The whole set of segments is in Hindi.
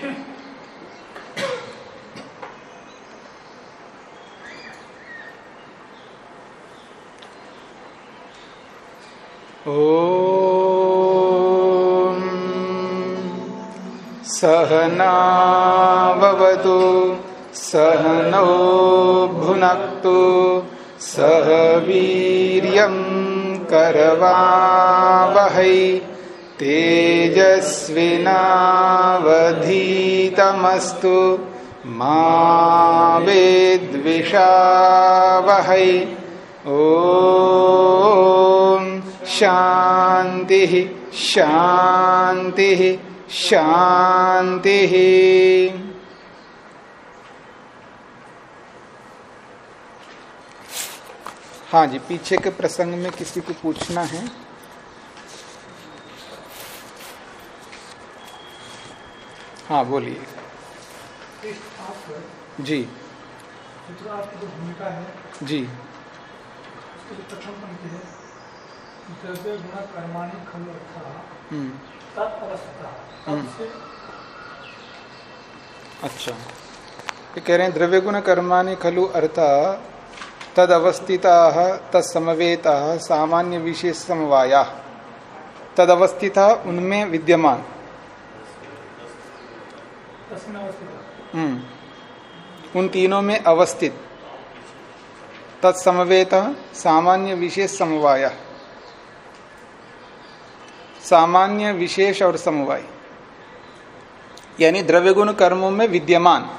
ॐ सहनावतु सहनौ भुनक्तु सह वीर्यं करवावहै। तेजस्विनावधीतमस्तु मा वेद्विषावहै। शांति शांति शांति हाँ जी, पीछे के प्रसंग में किसी को पूछना है हाँ बोलिए जी आपकी जो भूमिका है जी उसकी जो प्रथम पंक्ति है द्रव्य गुण कर्माणी खलु अर्थ हम्म तत्अवस्था हम्म। तब से अच्छा। ये कह रहे हैं द्रव्य गुण कर्माणि खलु अर्था तद अवस्थिता तत्समवेता सामान्य विशेष समवाया। तद अवस्थिता उनमें विद्यमान। हम्म उन तीनों में अवस्थित। तत्समवेत सामान्य विशेष समवाय। सामान्य विशेष और समवाय। यानी द्रव्य गुण कर्मों में विद्यमान।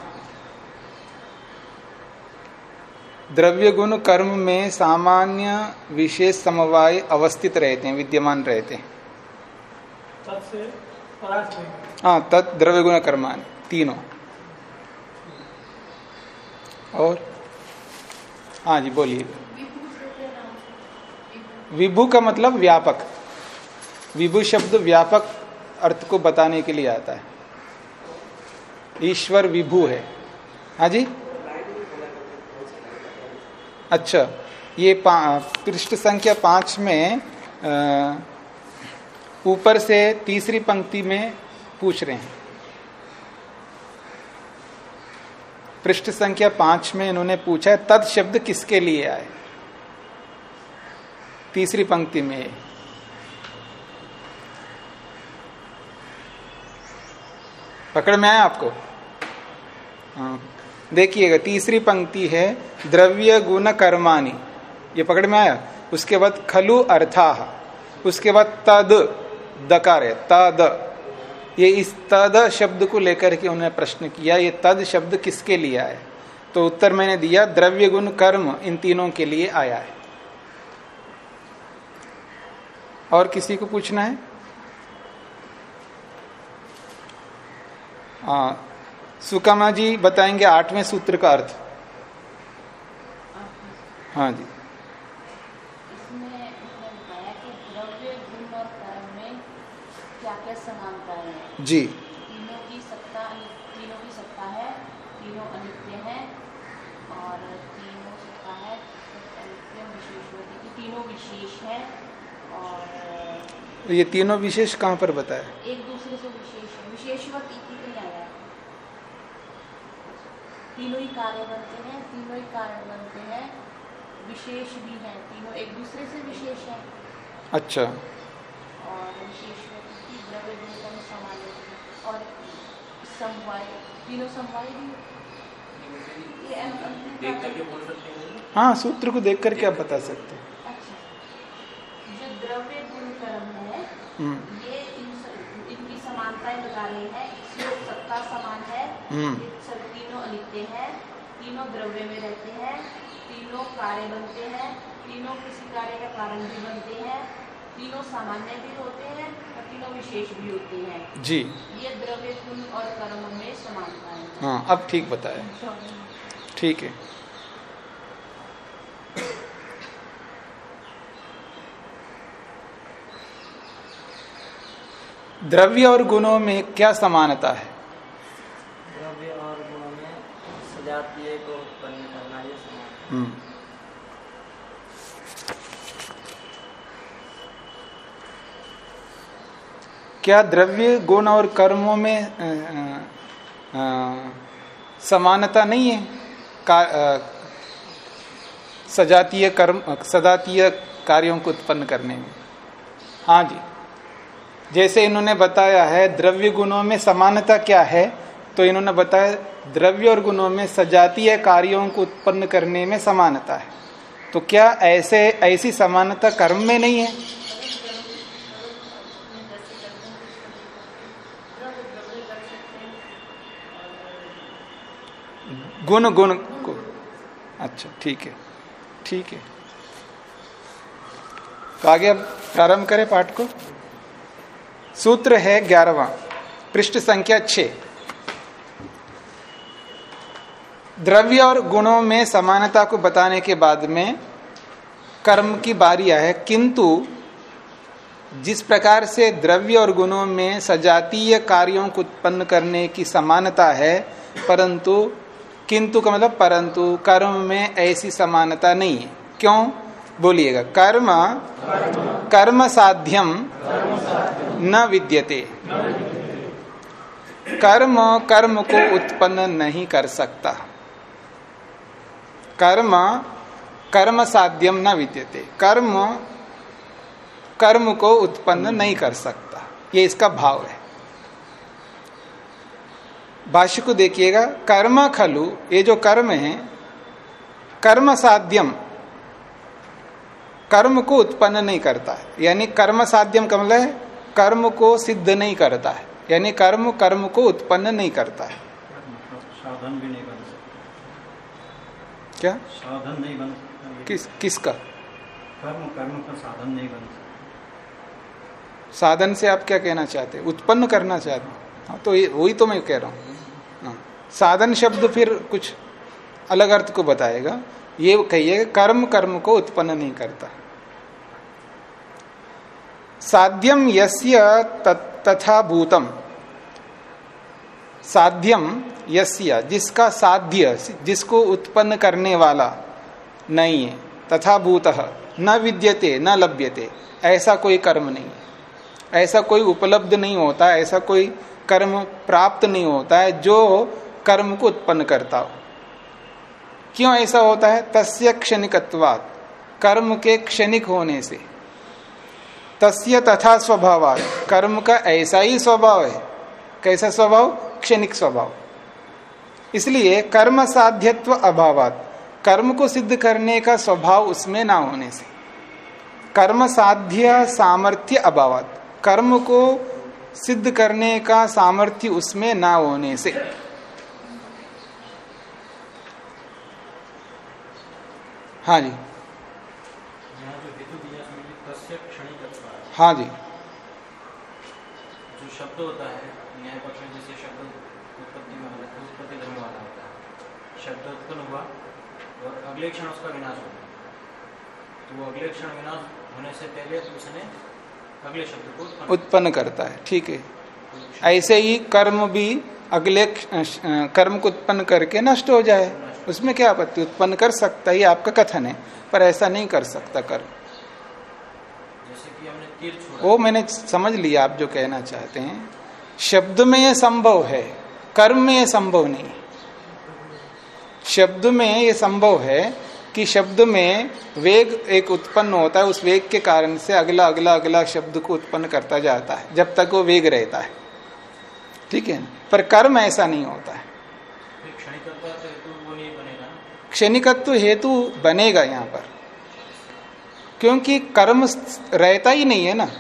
द्रव्य गुण कर्म में सामान्य विशेष समवाय अवस्थित रहते हैं विद्यमान रहते हैं। हाँ तत् द्रव्य गुण कर्मान। तीनों। और? हाँ जी, बोलिए। विभु का मतलब व्यापक। विभु शब्द व्यापक अर्थ को बताने के लिए आता है। ईश्वर विभु है। हाँ जी? अच्छा ये पृष्ठ संख्या पाँच में ऊपर से तीसरी पंक्ति में पूछ रहे हैं। पृष्ठ संख्या पाँच में इन्होंने पूछा है, तद शब्द किसके लिए आए? तीसरी पंक्ति में, पकड़ में आया आपको? हाँ। देखिएगा, तीसरी पंक्ति है, द्रव्य गुण कर्माणी। ये पकड़ में आया? उसके बाद खलु अर्था उसके बाद तद, दकार है, तद। ये इस तद शब्द को लेकर के उन्होंने प्रश्न किया, ये तद शब्द किसके लिए आया? तो उत्तर मैंने दिया, द्रव्य गुण कर्म इन तीनों के लिए आया है। और किसी को पूछना है? हाँ सुकमा जी बताएँगे आठवें सूत्र का अर्थ। हाँ जी इसमें उसने बताया कि द्रव्य गुण और कर्म में क्या क्या समानता है जी। तीनों की सत्ता तीनों की सत्ता है तीनों अनित्य है और तीनों सत्ता है तीनों विशेष है और ये तीनों विशेष कहाँ पर बताया? एक दूसरे से विशेष है। विशेषवती की नहीं आया। तीनों ही कार्य बनते हैं तीनों ही कारण बनते हैं विशेष भी हैं। तीनों एक दूसरे से विशेष है। अच्छा। और विशेषवती होती है और समवाय तीनों समवाय भी हैं सूत्र को देख करके आप बता सकते हैं। अच्छा जो द्रव्य गुण कर्म है ये इन इनकी समानताएँ बता रही है सत्ता समान है तीनों है द्रव्य में रहते हैं तीनों कार्य बनते हैं तीनों किसी कार्य का कारण भी बनते हैं तीनों सामान्य भी होते हैं तीनों विशेष भी होते हैं। जी। ये द्रव्य गुण और कर्म में समानता है। हाँ अब ठीक बताया। ठीक है। द्रव्य और गुणों में क्या समानता है? द्रव्य और गुणों में सजातीय को उत्पन्न करना ये समान क्या द्रव्य गुण और कर्मों में अ, आ, समानता नहीं है? का, आ, सजातीय कर्म सजातीय कार्यों को उत्पन्न करने में। हाँ जी। जैसे इन्होंने बताया है द्रव्य गुणों में समानता क्या है तो इन्होंने बताया द्रव्य और गुणों में सजातीय कार्यों को उत्पन्न करने में समानता है। तो क्या ऐसे ऐसी समानता कर्म में नहीं है? गुण गुण को। अच्छा ठीक है ठीक है। तो आगे अब प्रारंभ करें पाठ को। सूत्र है ग्यारहवा, पृष्ठ संख्या छ द्रव्य और गुणों में समानता को बताने के बाद में कर्म की बारी है। किंतु जिस प्रकार से द्रव्य और गुणों में सजातीय कार्यों को उत्पन्न करने की समानता है, परंतु किंतु का मतलब परंतु कर्म में ऐसी समानता नहीं है। क्यों? बोलिएगा, कर्म कर्म साध्यम न विद्यते। कर्म कर्म को उत्पन्न नहीं कर सकता। कर्म कर्म साध्यम न विद्यते। कर्म कर्म को उत्पन्न नहीं कर सकता। ये इसका भाव है। भाष्य को देखिएगा कर्म खलु ये जो कर्म है कर्म साध्यम कर्म को उत्पन्न नहीं करता है। यानी कर्म साध्यम कमल है कर्म को सिद्ध नहीं करता है। यानी कर्म कर्म को उत्पन्न नहीं करता है। साधन भी नहीं बन सकता। क्या? साधन नहीं बन सकता। किस किसका? कर्म कर्म का साधन नहीं बन सकता। साधन से आप क्या कहना चाहते उत्पन्न करना चाहते हैं? तो वही तो मैं कह रहा हाँ, साधन शब्द फिर कुछ अलग अर्थ को बताएगा। ये कहिए कर्म कर्म को उत्पन्न नहीं करता। साध्यम यस्य तथा भूतम। साध्यम यस्य, जिसका साध्य, जिसको उत्पन्न करने वाला नहीं है, तथा भूत, न विद्यते, न लभ्यते, ऐसा कोई कर्म नहीं है। ऐसा कोई उपलब्ध नहीं होता, ऐसा कोई कर्म प्राप्त नहीं होता है, जो कर्म को उत्पन्न करता हो। क्यों ऐसा होता है? तस्य क्षणिकत्वात। कर्म के क्षणिक होने से। तस्य तथा स्वभाव कर्म का ऐसा ही स्वभाव है। कैसा स्वभाव? क्षणिक स्वभाव। इसलिए कर्म साध्यत्व अभावात। कर्म को सिद्ध करने का स्वभाव उसमें ना होने से। कर्म साध्य सामर्थ्य अभावात। कर्म को सिद्ध करने का सामर्थ्य उसमें ना होने से। हाँ जी। हेतु हाँ जी। जो शब्द होता है न्याय पक्ष में जैसे शब्द उत्पत्ति में होता है उत्पत्ति धर्म वाला होता है। शब्द उत्पन्न हुआ और अगले क्षण उसका विनाश हो गया तो वो अगले क्षण विनाश होने से पहले उसने अगले शब्द को उत्पन्न उत्पन्न करता है ठीक है। ऐसे ही कर्म भी अगले कर्म को उत्पन्न करके नष्ट हो जाए। उसमें क्या आपत्ति? उत्पन्न कर सकता है आपका कथन है पर ऐसा नहीं कर सकता कर्म जैसे कि हमने तीर छोड़ा। वो मैंने समझ लिया आप जो कहना चाहते हैं। शब्द में यह संभव है कर्म में यह संभव नहीं। शब्द में यह संभव है कि शब्द में वेग एक उत्पन्न होता है उस वेग के कारण से अगला अगला अगला शब्द को उत्पन्न करता जाता है जब तक वो वेग रहता है। ठीक है? पर कर्म ऐसा नहीं होता है फिर क्षणिकत्व तो हेतु वो नहीं बनेगा ना क्षणिकत्व हेतु बनेगा यहाँ पर। क्योंकि कर्म रहता ही नहीं है ना।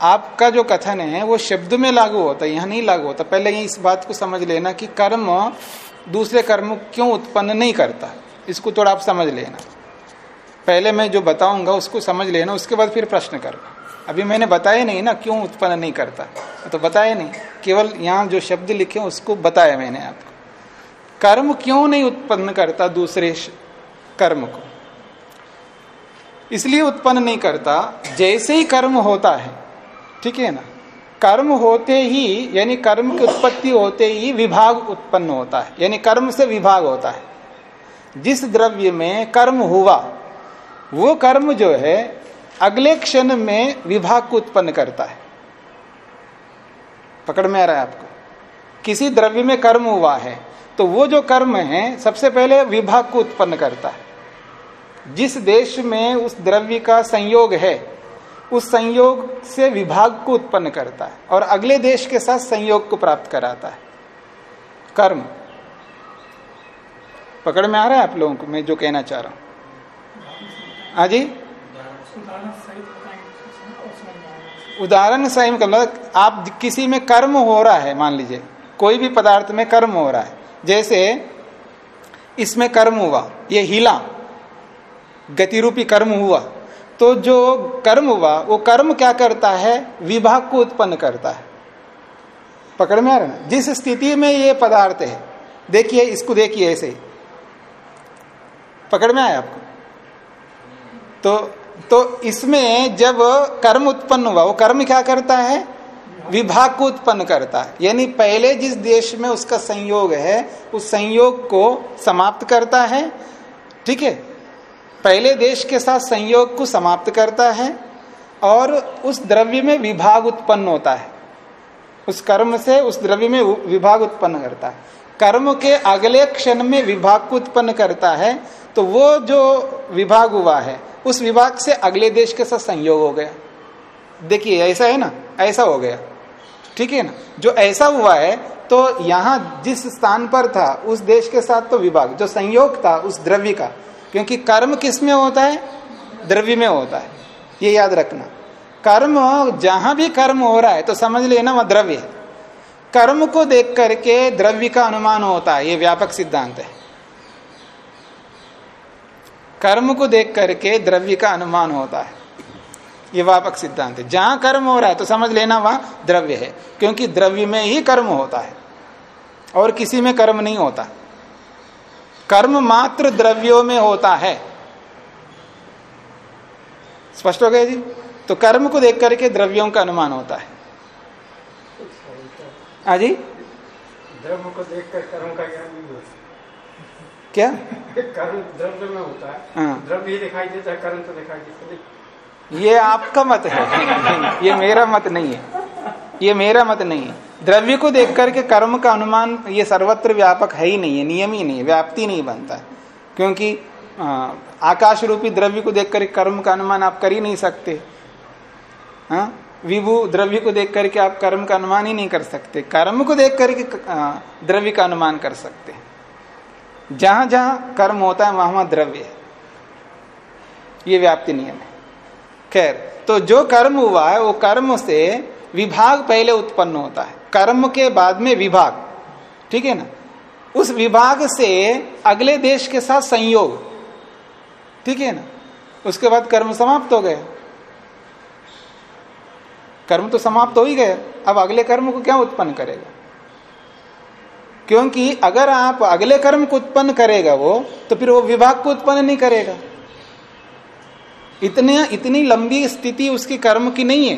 आपका जो कथन है, वो शब्द में लागू होता है, यहाँ नहीं लागू होता। पहले इस बात को समझ लेना कि कर्म दूसरे कर्म क्यों उत्पन्न नहीं करता। इसको थोड़ा आप समझ लेना। पहले मैं जो बताऊँगा, उसको समझ लेना, उसके बाद फिर प्रश्न करना। अभी मैंने बताया नहीं ना, क्यों उत्पन्न नहीं करता। तो बताया नहीं। केवल यहाँ जो शब्द लिखे उसको बताया मैंने आपको। कर्म क्यों नहीं उत्पन्न करता दूसरे कर्म को? इसलिए उत्पन्न नहीं करता, जैसे ही कर्म होता है, ठीक है ना? कर्म होते ही, यानी कर्म की उत्पत्ति होते ही विभाग उत्पन्न होता है, यानी कर्म से विभाग होता है। जिस द्रव्य में कर्म हुआ, वो कर्म जो है, अगले क्षण में विभाग को उत्पन्न करता है। पकड़ में आ रहा है आपको? किसी द्रव्य में कर्म हुआ है तो वो जो कर्म है, सबसे पहले विभाग को उत्पन्न करता है। जिस देश में उस द्रव्य का संयोग है, उस संयोग से विभाग को उत्पन्न करता है और अगले देश के साथ संयोग को प्राप्त कराता है। कर्म। पकड़ में आ रहा है आप लोगों को? मैं जो कहना चाह रहा हूँ। हाँ जी? उदाहरण सही मतलब आप किसी में कर्म हो रहा है, मान लीजिए, कोई भी पदार्थ में कर्म हो रहा है जैसे इसमें कर्म हुआ, ये हिला गति रूपी कर्म हुआ। तो जो कर्म हुआ, वो कर्म क्या करता है? विभाग को उत्पन्न करता है। पकड़ में आ रहा है जिस स्थिति में ये पदार्थ है, देखिए, इसको देखिए ऐसे पकड़ में आया आपको? तो तो इसमें जब कर्म उत्पन्न हुआ, वो कर्म क्या करता है? विभाग को उत्पन्न करता है। यानी पहले जिस देश में उसका संयोग है, उस संयोग को समाप्त करता है। ठीक है? पहले देश के साथ संयोग को समाप्त करता है और उस द्रव्य में विभाग उत्पन्न होता है। उस कर्म से उस द्रव्य में विभाग उत्पन्न करता है। कर्म के अगले क्षण में विभाग को उत्पन्न करता है तो वो जो विभाग हुआ है, उस विभाग से अगले देश के साथ संयोग हो गया। देखिए, ऐसा है ना? ऐसा हो गया। ठीक है ना? जो ऐसा हुआ है तो यहाँ जिस स्थान पर था, उस देश के साथ तो विभाग, जो संयोग था उस द्रव्य का, क्योंकि कर्म किसमें होता है? द्रव्य में होता है। ये याद रखना। कर्म, जहाँ भी कर्म हो रहा है तो समझ लेना वह द्रव्य है। कर्म को देख करके द्रव्य का अनुमान होता है, ये व्यापक सिद्धांत है। कर्म को देख करके द्रव्य का अनुमान होता है। ये व्यापक सिद्धांत है। जहाँ कर्म हो रहा है तो समझ लेना वहाँ द्रव्य है क्योंकि द्रव्य में ही कर्म होता है और किसी में कर्म नहीं होता। कर्म मात्र द्रव्यों में होता है। स्पष्ट हो गया जी? तो कर्म को देख करके द्रव्यों का अनुमान होता है। हाँ जी? द्रव्य को देखकर कर्म का ज्ञान नहीं होता। क्या? कर्म द्रव्य में होता है। हाँ। द्रव्य ही दिखाई देता है कर्म तो दिखाई देता नहीं ये आपका मत है। ये मेरा मत नहीं है। ये मेरा मत नहीं है। द्रव्य को देख करके कर्म का अनुमान, ये सर्वत्र व्यापक है ही नहीं है, नियम ही नहीं है, व्याप्ति नहीं बनता। है क्योंकि आकाश रूपी द्रव्य को देख कर कर्म का अनुमान आप कर ही नहीं सकते। विभु द्रव्य को देख करके आप कर्म का अनुमान ही नहीं कर सकते। कर्म को देख करके द्रव्य का अनुमान कर सकते जहाँ जहाँ कर्म होता है, वहाँ वहाँ द्रव्य है। ये व्याप्ति नियम है। खैर तो जो कर्म हुआ है, वो कर्म से विभाग पहले उत्पन्न होता है। कर्म के बाद में विभाग, ठीक है ना? उस विभाग से अगले देश के साथ संयोग, ठीक है ना? उसके बाद कर्म समाप्त हो गया। कर्म तो समाप्त हो ही गया। अब अगले कर्म को क्या उत्पन्न करेगा? क्योंकि अगर आप अगले कर्म को उत्पन्न करेगा वो तो फिर वो विभाग को उत्पन्न नहीं करेगा। इतने, इतनी लंबी स्थिति उसकी कर्म की नहीं है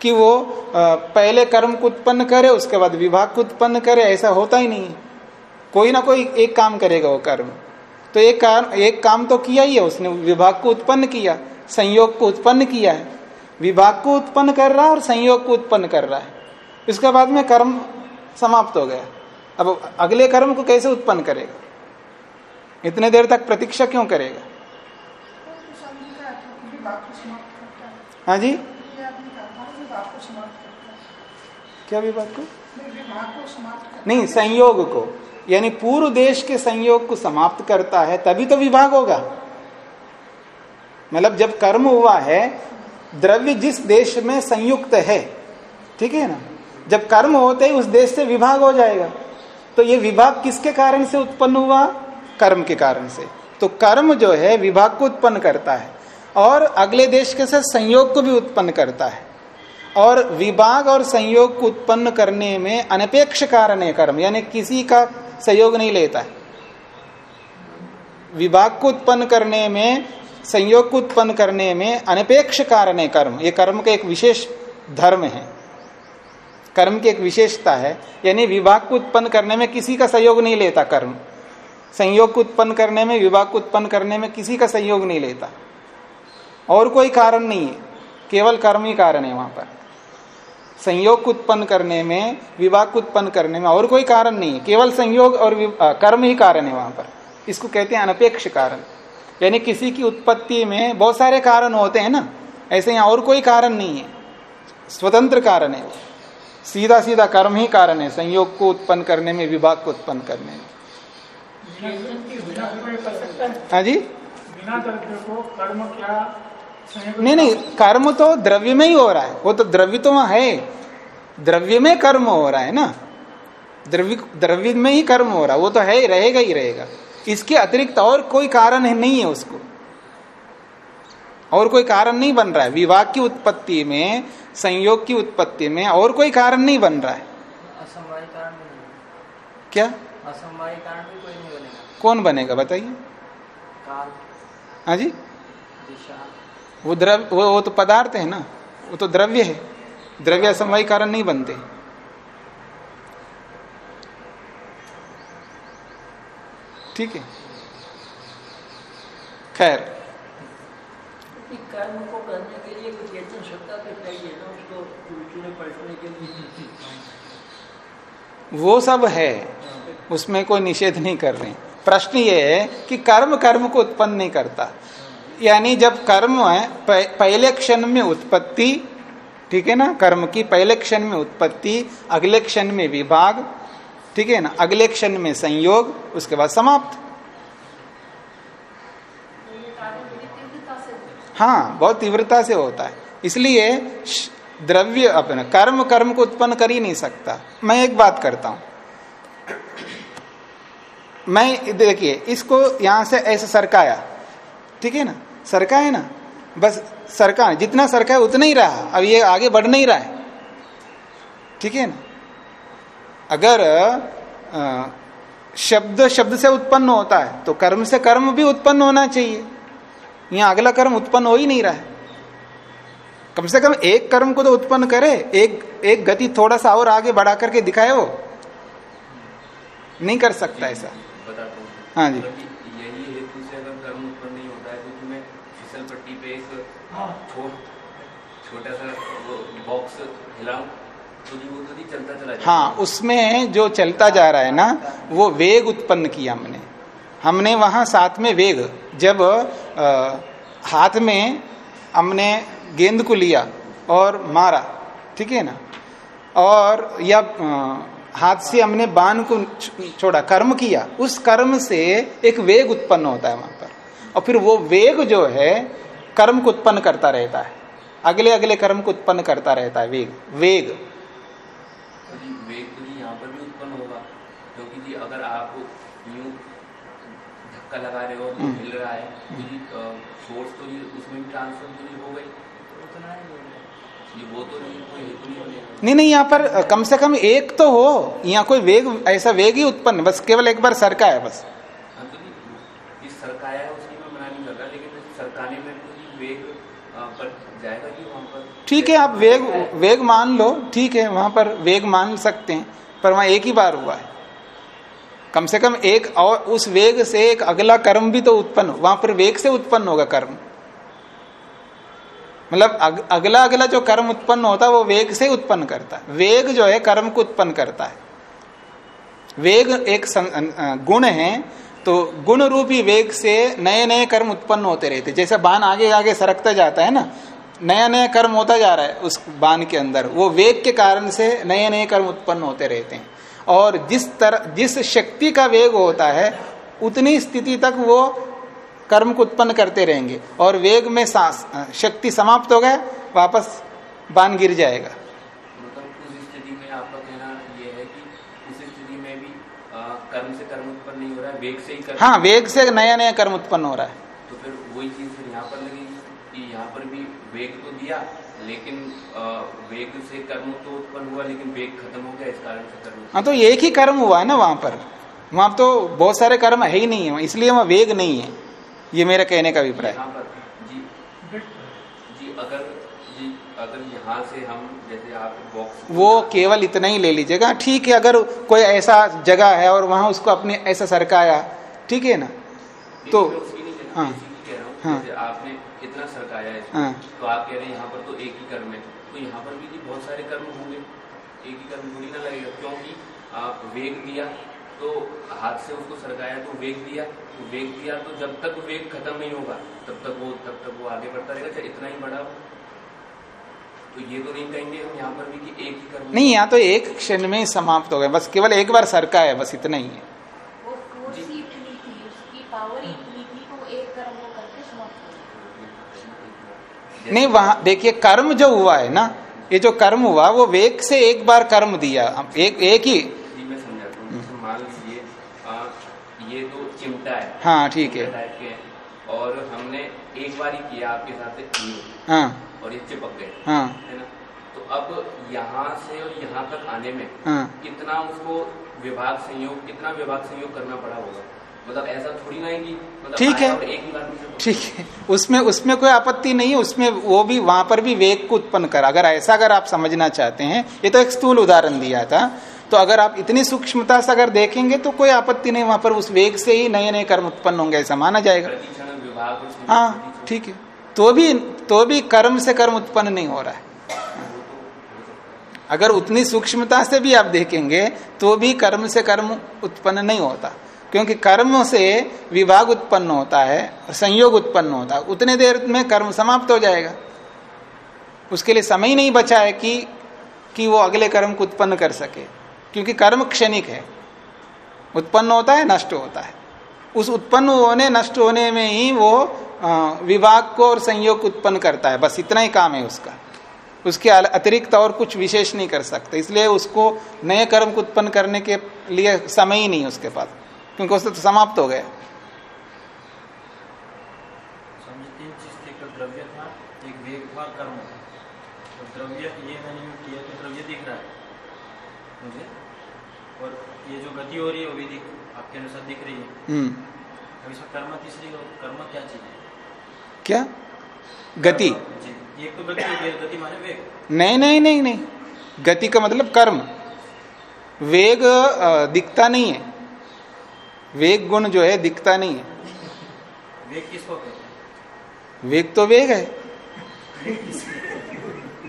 कि वो पहले कर्म को उत्पन्न करे, उसके बाद विभाग को उत्पन्न करे, ऐसा होता ही नहीं है। कोई ना कोई एक काम करेगा वो कर्म। तो एक काम एक काम तो किया ही है उसने, विभाग को उत्पन्न किया, संयोग को उत्पन्न किया है। विभाग को उत्पन्न कर रहा है और संयोग को उत्पन्न कर रहा है। इसके बाद में कर्म समाप्त हो गया। अब अगले कर्म को कैसे उत्पन्न करेगा? इतने देर तक प्रतीक्षा क्यों करेगा? हाँ। जी? क्या विभाग को? नहीं संयोग को। यानी पूर्व देश के संयोग को समाप्त करता है तभी तो विभाग होगा। मतलब जब कर्म हुआ है द्रव्य जिस देश में संयुक्त है ठीक है ना? जब कर्म होते ही उस देश से विभाग हो जाएगा। तो ये विभाग किसके कारण से उत्पन्न हुआ? कर्म के कारण से। तो कर्म जो है विभाग को उत्पन्न करता है। और अगले देश के साथ संयोग को भी उत्पन्न करता है। और विभाग और संयोग को उत्पन्न करने में अनपेक्ष कारण कर्म, यानी किसी का सहयोग नहीं लेता है। विभाग को उत्पन्न करने में, संयोग को उत्पन्न करने में अनपेक्ष कारण है कर्म। ये कर्म का एक विशेष धर्म है। कर्म की एक विशेषता है, यानी विभाग को उत्पन्न करने में किसी का सहयोग नहीं लेता कर्म। संयोग को उत्पन्न करने में, विभाग को उत्पन्न करने में किसी का सहयोग नहीं लेता। और कोई कारण नहीं है। केवल कर्म ही कारण है वहाँ पर। संयोग उत्पन्न करने में विवाह उत्पन्न करने में और कोई कारण नहीं है। केवल संयोग और कर्म ही कारण है वहाँ पर। इसको कहते हैं अनपेक्ष कारण। यानी किसी की उत्पत्ति में बहुत सारे कारण होते हैं ना। ऐसे यहाँ और कोई कारण नहीं है। स्वतंत्र कारण है। सीधा सीधा कर्म ही कारण है। संयोग को उत्पन्न करने में विभाग को उत्पन्न करने में। है जी? बिना द्रव्य को कर्म क्या नहीं नहीं कर्म तो द्रव्य में ही हो रहा है। वो तो द्रव्य तो वहाँ है। द्रव्य में कर्म हो रहा है ना? द्रव्य द्रव्य में ही कर्म हो रहा है। वो तो है ही रहेगा ही रहेगा। इसके अतिरिक्त और कोई कारण है नहीं है उसको। और कोई कारण नहीं बन रहा है। विवाह की उत्पत्ति में संयोग की उत्पत्ति में और कोई कारण नहीं बन रहा है। क्या? कारण भी कोई नहीं बनेगा। कौन बनेगा बताइए। हाँ जी? वो द्रव्य वो, वो तो पदार्थ है ना वो तो द्रव्य है। द्रव्य असमवाय कारण नहीं बनते। ठीक है? खैर। कर्म को करने के लिए कुछ सत्ता तो चाहिए ना उसको चूड़े पलटने के लिए। वो सब है उसमें कोई निषेध नहीं कर रहे। प्रश्न ये है कि कर्म कर्म को उत्पन्न नहीं करता। यानी जब कर्म है पहले क्षण में उत्पत्ति, ठीक है ना, कर्म की पहले क्षण में उत्पत्ति, अगले क्षण में विभाग, ठीक है ना, अगले क्षण में संयोग, उसके बाद समाप्त। हाँ बहुत तीव्रता से होता है। इसलिए द्रव्य अपना, कर्म कर्म को उत्पन्न कर ही नहीं सकता। मैं एक बात करता हूँ। मैं, देखिए, इसको यहाँ से ऐसे सरकाया। ठीक है ना? सरका है ना? बस सरका जितना सरका है उतना ही रहा। अब ये आगे बढ़ नहीं रहा है। ठीक है ना? अगर अ, शब्द शब्द से उत्पन्न होता है तो कर्म से कर्म भी उत्पन्न होना चाहिए। यहाँ अगला कर्म उत्पन्न हो ही नहीं रहा है। कम से कम एक कर्म को तो उत्पन्न करे एक एक गति थोड़ा सा और आगे बढ़ा करके दिखाए वो। नहीं कर सकता ऐसा। हाँ। जी मतलब कि यही हेतु से अगर कर्म उत्पन्न नहीं होता है क्योंकि मैं फिसल पट्टी पे एक हाँ छो, छोटा सा वो बॉक्स तो तो हाँ उसमें जो चलता जा रहा है ना वो वेग उत्पन्न किया हमने। हमने वहाँ साथ में वेग जब अ, हाथ में हमने गेंद को लिया और मारा ठीक है ना? और या अ, हाथ से हमने बाण को छोड़ा कर्म किया उस कर्म से एक वेग उत्पन्न होता है वहाँ पर। और फिर वो वेग जो है कर्म को उत्पन्न करता रहता है। अगले अगले कर्म को उत्पन्न करता रहता है वेग वेग। तो वेग तो यहाँ पर भी उत्पन्न होगा। क्योंकि जी अगर आप यूँ धक्का लगा रहे हो। हिल रहा है तो जी फोर्स तो जी उसमें भी ट्रांसफ़र तो जी हो गई। तो नहीं नहीं नहीं यहाँ पर कम से कम एक तो हो। यहाँ कोई वेग ऐसा वेग ही उत्पन्न बस केवल एक बार सरका है बस। हाँ तो सरकाया है उसकी मैं मना नहीं कर रहा लेकिन सरकाने में तो जी वेग अ, पर जाएगा जी वहाँ पर ठीक है आप वेग वेग मान लो ठीक है वहाँ पर वेग मान सकते हैं पर वहाँ एक ही बार हुआ है। कम से कम एक और उस वेग से एक अगला कर्म भी तो उत्पन्न हो वहाँ पर वेग से उत्पन्न होगा कर्म। मतलब अग, अगला अगला जो कर्म उत्पन्न होता है वो वेग से उत्पन्न करता है। वेग जो है कर्म को उत्पन्न करता है। वेग एक सं, गुण है तो गुण रूपी वेग से नए नए कर्म उत्पन्न होते रहते जैसे बाण आगे आगे सरकता जाता है ना नया नया कर्म होता जा रहा है उस बाण के अंदर। वो वेग के कारण से नए नए कर्म उत्पन्न होते रहते हैं। और जिस तरह जिस शक्ति का वेग होता है उतनी स्थिति तक वो कर्म को उत्पन्न करते रहेंगे। और वेग में सांस शक्ति समाप्त हो गए वापस बाण गिर जाएगा। मतलब है कि उस स्थिति में भी अ, कर्म से कर्म उत्पन्न नहीं हो रहा है वेग से ही कर्म हाँ वेग से नया नया कर्म उत्पन्न हो रहा है। तो फिर वही चीज़ यहाँ पर लगेगी कि यहाँ पर भी वेग तो दिया लेकिन वेग से कर्म तो उत्पन्न हुआ लेकिन वेग खत्म हो गया इस कारण से कर्म हाँ तो एक ही कर्म हुआ है ना वहाँ पर? वहाँ तो बहुत सारे कर्म है ही नहीं है इसलिए वहाँ वेग नहीं है ये मेरा कहने का अभिप्राय। जी। जी अगर जी अगर यहाँ से हम जैसे आप बॉक्स वो केवल इतना ही ले लीजिएगा। ठीक है अगर कोई ऐसा जगह है और वहाँ उसको अपने ऐसा सरकाया ठीक है ना? तो रहा हूँ हाँ। आपने इतना सरकाया है हाँ। तो आप कह रहे हैं यहाँ पर तो एक ही कर्म है। तो यहाँ पर भी जी बहुत सारे कर्म होंगे। एक ही कर्म थोड़ी ना लगेगा क्योंकि आप वेग दिया तो हाथ से उसको सरकाया तो वेग दिया तो वेग दिया तो जब तक वेग खत्म नहीं होगा तब तक वो तब तक वो आगे बढ़ता रहेगा चाहे इतना ही बड़ा तो ये तो नहीं कहेंगे हम यहाँ पर भी कि एक ही कर्म नहीं यहाँ तो एक क्षण में समाप्त हो गया बस केवल एक बार सरका है बस इतना ही है वो फोर्स ही इतनी थी उसकी पावर ही इतनी थी तो वो एक कर्म को करके समाप्त हो गया नहीं वहाँ देखिए कर्म जो हुआ है ना ये जो कर्म हुआ वो वेग से एक बार कर्म दिया। एक एक ही। हूँ। लीजिए आ, ये तो चिमटा है। हाँ ठीक है। हैं। और हमने एक बार ही किया आपके साथ हाँ। और ये चिपक गए। हाँ। है ना? तो अब यहाँ से और यहाँ तक आने में हाँ। कितना उसको विभाग संयोग कितना विभाग संयोग करना पड़ा होगा? मतलब ऐसा थोड़ी ना है मतलब ठीक है। ठीक है। उसमें उसमें कोई आपत्ति नहीं है उसमें वो भी वहाँ पर भी वेग को उत्पन्न कर। अगर ऐसा अगर आप समझना चाहते हैं ये तो एक स्थूल उदाहरण दिया था। तो अगर आप इतनी सूक्ष्मता से अगर देखेंगे तो कोई आपत्ति नहीं वहाँ पर उस वेग से ही नए नए कर्म उत्पन्न होंगे ऐसा माना जाएगा। हाँ ठीक है। तो भी तो भी कर्म से कर्म उत्पन्न नहीं हो रहा है। अगर उतनी सूक्ष्मता से भी आप देखेंगे तो भी कर्म से कर्म उत्पन्न नहीं होता। क्योंकि कर्म से विभाग उत्पन्न होता है, संयोग उत्पन्न होता है। उतने देर में कर्म समाप्त हो जाएगा। उसके लिए समय ही नहीं बचा है कि कि वो अगले कर्म को उत्पन्न कर सके। क्योंकि कर्म क्षणिक है। उत्पन्न होता है, नष्ट होता है। उस उत्पन्न होने, नष्ट होने में ही वो विभाग को और संयोग उत्पन्न करता है। बस इतना ही काम है उसका। उसके अतिरिक्त और कुछ विशेष नहीं कर सकते। इसलिए उसको नए कर्म को उत्पन्न करने के लिए समय ही नहीं उसके पास। क्योंकि उससे तो समाप्त हो गया द्रव्य तो द्रव्य ये मैंने यूँ किया तो द्रव्य दिख रहा है मुझे। और ये जो गति हो रही है वो भी दिख आपके अनुसार दिख रही है। हम्म। अब इसमें कर्म तीसरी कर्म क्या चीज़ है? क्या? गति। एक तो गति गति माने वेग। नहीं नहीं नहीं नहीं। गति का मतलब कर्म। वेग दिखता नहीं है। वेग गुण जो है दिखता नहीं है। वेग किसको कहते हैं? वेग तो वेग है।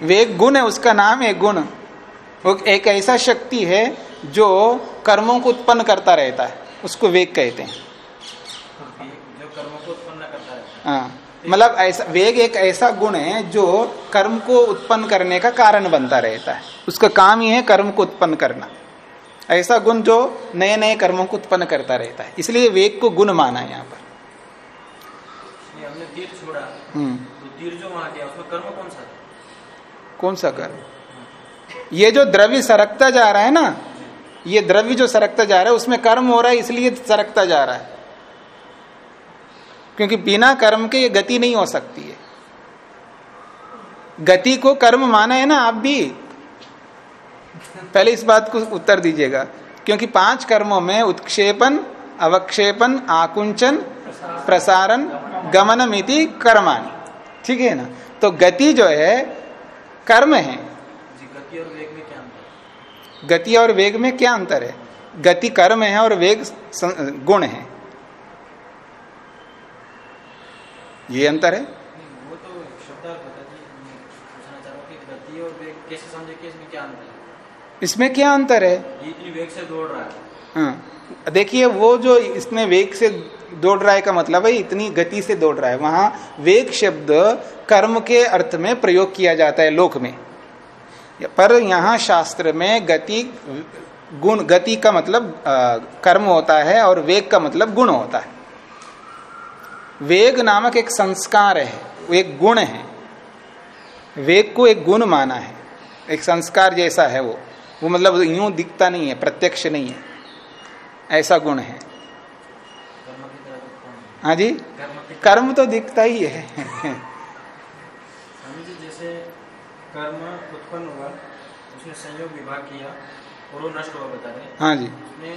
वेग गुण है उसका नाम है गुण। वो एक ऐसा शक्ति है जो कर्मों को उत्पन्न करता रहता है उसको वेग कहते हैं। जो कर्मों को उत्पन्न करता रहता हाँ। मतलब ऐसा वेग एक ऐसा गुण है जो कर्म को उत्पन्न करने का कारण बनता रहता है। उसका काम ही है कर्म को उत्पन्न करना। ऐसा गुण जो नए नए कर्मों को उत्पन्न करता रहता है। इसलिए वेग को गुण माना है यहाँ पर। हमने तीर छोड़ा। हम्म। तो तीर जो वहाँ गया उसमें कर्म कौन सा कौन सा कर्म? ये जो द्रव्य सरकता जा रहा है ना ये द्रव्य जो सरकता जा रहा है उसमें कर्म हो रहा है इसलिए सरकता जा रहा है। क्योंकि बिना कर्म के ये गति नहीं हो सकती है। गति को कर्म माना है ना आप भी। पहले इस बात को उत्तर दीजिएगा क्योंकि पाँच कर्मों में उत्क्षेपण अवक्षेपण आकुंचन प्रसारण गमनम इति कर्माणी। ठीक है ना? तो गति जो है कर्म है। गति और वेग में क्या अंतर है? गति और वेग में क्या अंतर है? गति कर्म है और वेग गुण है। ये अंतर है? वो तो कि गति और वेग कैसे समझे कि इसमें क्या अंतर है इसमें क्या अंतर है? इतनी वेग से दौड़ रहा है। हाँ। देखिए वो जो इसने वेग से दौड़ रहा है का मतलब है इतनी गति से दौड़ रहा है। वहाँ वेग शब्द कर्म के अर्थ में प्रयोग किया जाता है लोक में। पर यहाँ शास्त्र में गति गुण गति का मतलब अ, कर्म होता है और वेग का मतलब गुण होता है। वेग नामक एक संस्कार है एक गुण है। वेग को एक गुण माना है। एक संस्कार जैसा है वो। वो मतलब यूँ दिखता नहीं है प्रत्यक्ष नहीं है। ऐसा गुण है। हाँ जी? कर्म तो दिखता ही है। जैसे कर्म उत्पन्न हुआ उसने संयोग विभाग किया और वो नष्ट हुआ बता रहे हाँ। जी। उसने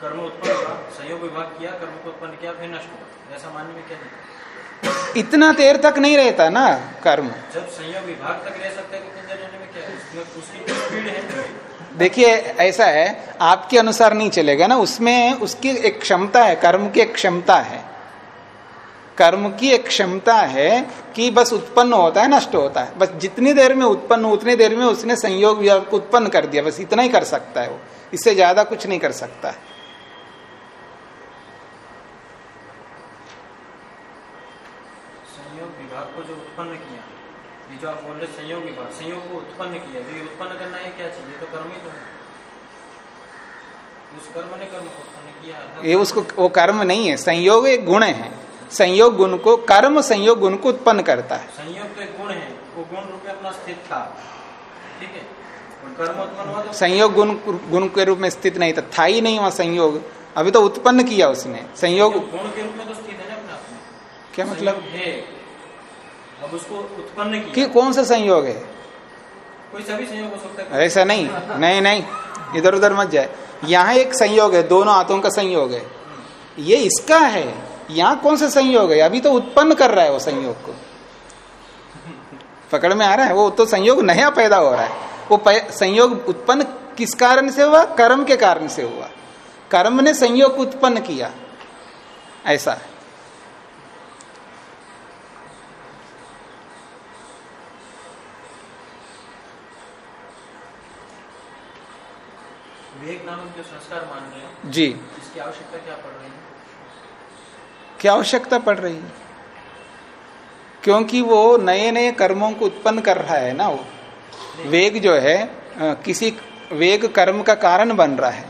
कर्म उत्पन्न हुआ संयोग विभाग किया कर्म को उत्पन्न किया फिर नष्ट हुआ। ऐसा मानने में क्या दिक्कत इतना देर तक नहीं रहता ना कर्म। जब संयोग विभाग तक रह सकता है देखिए, ऐसा है, आपके अनुसार नहीं चलेगा ना। उसमें उसकी एक क्षमता है, कर्म की एक क्षमता है। कर्म की एक क्षमता है कि बस उत्पन्न होता है, नष्ट होता है। बस जितनी देर में उत्पन्न उतनी देर में उसने संयोग को उत्पन्न कर दिया। बस इतना ही कर सकता है वो। इससे ज़्यादा कुछ नहीं कर सकता। संयोग विभाग को जो उत्पन्न जो आप बोल रहे संयोग विभाग संयोग को उत्पन्न किया। जो ये उत्पन्न करना है क्या चीज़? ये तो कर्म ही तो है। उस कर्म ने कर्म को उत्पन्न किया। ये उसको वो कर्म नहीं है। संयोग एक गुण है। संयोग गुण को कर्म संयोग गुण को उत्पन्न करता है। संयोग तो एक गुण है। वो गुण रूप में अपना स्थित था। ठीक है? कर्म उत्पन्न हुआ तो संयोग गुण गुण के रूप में स्थित नहीं था। था ही नहीं वहाँ संयोग। अभी तो उत्पन्न किया उसने। संयोग गुण के रूप में तो स्थित है ना अपने क्या मतलब? है। अब उसको उत्पन्न कि कौन सा संयोग है? कोई सभी संयोग हो सकता है। ऐसा नहीं नहीं नहीं इधर उधर मत जाए। यहाँ एक संयोग है दोनों हाथों का संयोग है। ये इसका है यहाँ कौन सा संयोग है? अभी तो उत्पन्न कर रहा है वो संयोग को। पकड़ में आ रहा है? वो तो संयोग नया पैदा हो रहा है। वो संयोग उत्पन्न किस कारण से हुआ? कर्म के कारण से हुआ। कर्म ने संयोग को उत्पन्न किया। ऐसा है। विवेक नामक जो संस्कार मान रहे हैं जी। इसकी आवश्यकता क्या पड़ रही है? क्या आवश्यकता पड़ रही है? क्योंकि वो नए नए कर्मों को उत्पन्न कर रहा है ना वो। वेग जो है किसी वेग कर्म का कारण बन रहा है।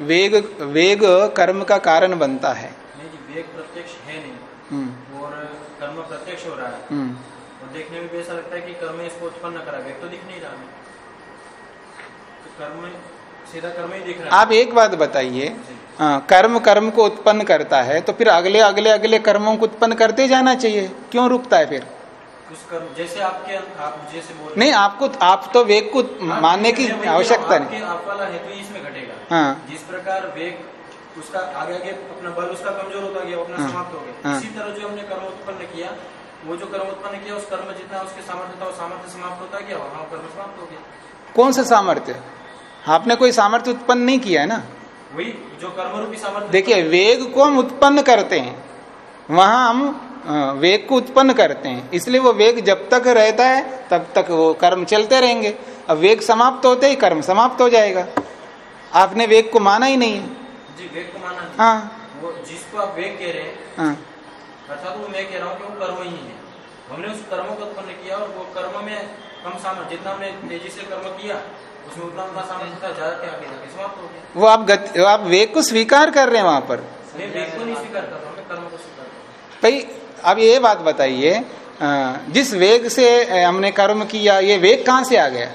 वेग वेग कर्म का कारण बनता है। नहीं जी वेग प्रत्यक्ष है नहीं। हम्म, और कर्म प्रत्यक्ष हो रहा है। हम्म। और देखने में भी ऐसा लगता है कि कर्म इसको उत्पन्न करा वेग तो दिख नहीं रहा। कर्म सीधा कर्म ही दिख रहा है। आप एक बात बताइए कर्म कर्म को उत्पन्न करता है तो फिर अगले अगले अगले कर्मों को उत्पन्न करते जाना चाहिए। क्यों रुकता है फिर? उस कर्म जैसे आपके आप जैसे बोल रहे नहीं आपको आप तो वेग को मानने की आवश्यकता रहा हूँ, नहीं। आप वाला हेतु ही इसमें घटेगा। हाँ। जिस प्रकार वेग उसका आगे आगे अपना बल उसका कमज़ोर होता गया अपना हाँ, समाप्त हो गया। हाँ। इसी तरह जो हमने कर्म उत्पन्न किया वो जो कर्म उत्पन्न किया उस कर्म जितना उसके सामर्थ्य था वो सामर्थ्य समाप्त होता गया वहाँ कर्म समाप्त हो गया। कौन सा सामर्थ्य? आपने कोई सामर्थ्य उत्पन्न नहीं किया है ना? वही जो कर्म रूपी सामर्थ्य देखिए वेग को हम उत्पन्न करते हैं। वहाँ हम वेग को उत्पन्न करते हैं। इसलिए वो वेग जब तक रहता है तब तक वो कर्म चलते रहेंगे। अब वेग समाप्त होते ही कर्म समाप्त हो जाएगा। आपने वेग को माना ही नहीं है। जी वेग को माना नहीं। हाँ। वो जिसको आप वेग कह रहे हैं हाँ। अर्थात वो मैं कह रहा हूँ कि वो कर्म ही है। हमने उस कर्म को उत्पन्न किया और वो कर्म में कम सामर्थ्य जितना हमने तेज़ी से कर्म किया वो आप गति आप वेग को स्वीकार कर रहे हैं वहाँ पर। हूँ भाई अब ये बात बताइए जिस वेग से हमने कर्म किया ये वेग कहाँ से आ गया?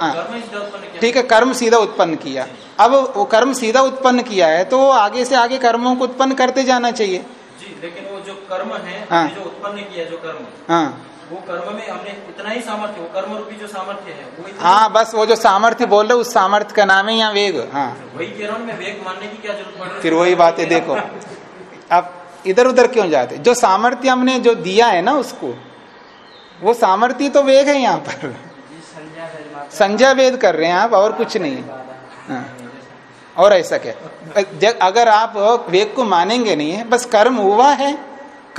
हूँ ठीक है कर्म सीधा उत्पन्न किया। अब वो कर्म सीधा उत्पन्न किया है तो वो आगे से आगे कर्मों को उत्पन्न करते जाना चाहिए। जी लेकिन वो जो कर्म है हाँ। जो उत्पन्न किया जो कर्म। हाँ। वो कर्म में हमने इतना ही सामर्थ्य वो कर्म रूपी जो सामर्थ्य है वो हाँ बस वो जो सामर्थ्य बोल रहे उस सामर्थ्य का नाम है यहाँ वेग हाँ। वही कह रहा हूँ मैं वेग मानने की क्या ज़रूरत पड़ रही फिर वही बात है देखो। अब इधर उधर क्यों जाते? जो सामर्थ्य हमने जो दिया है ना उसको वो सामर्थ्य तो वेग है यहाँ पर। संजय वेद कर रहे हैं आप और कुछ नहीं। हाँ। और ऐसा क्या? अगर आप वेग को मानेंगे नहीं है बस कर्म हुआ है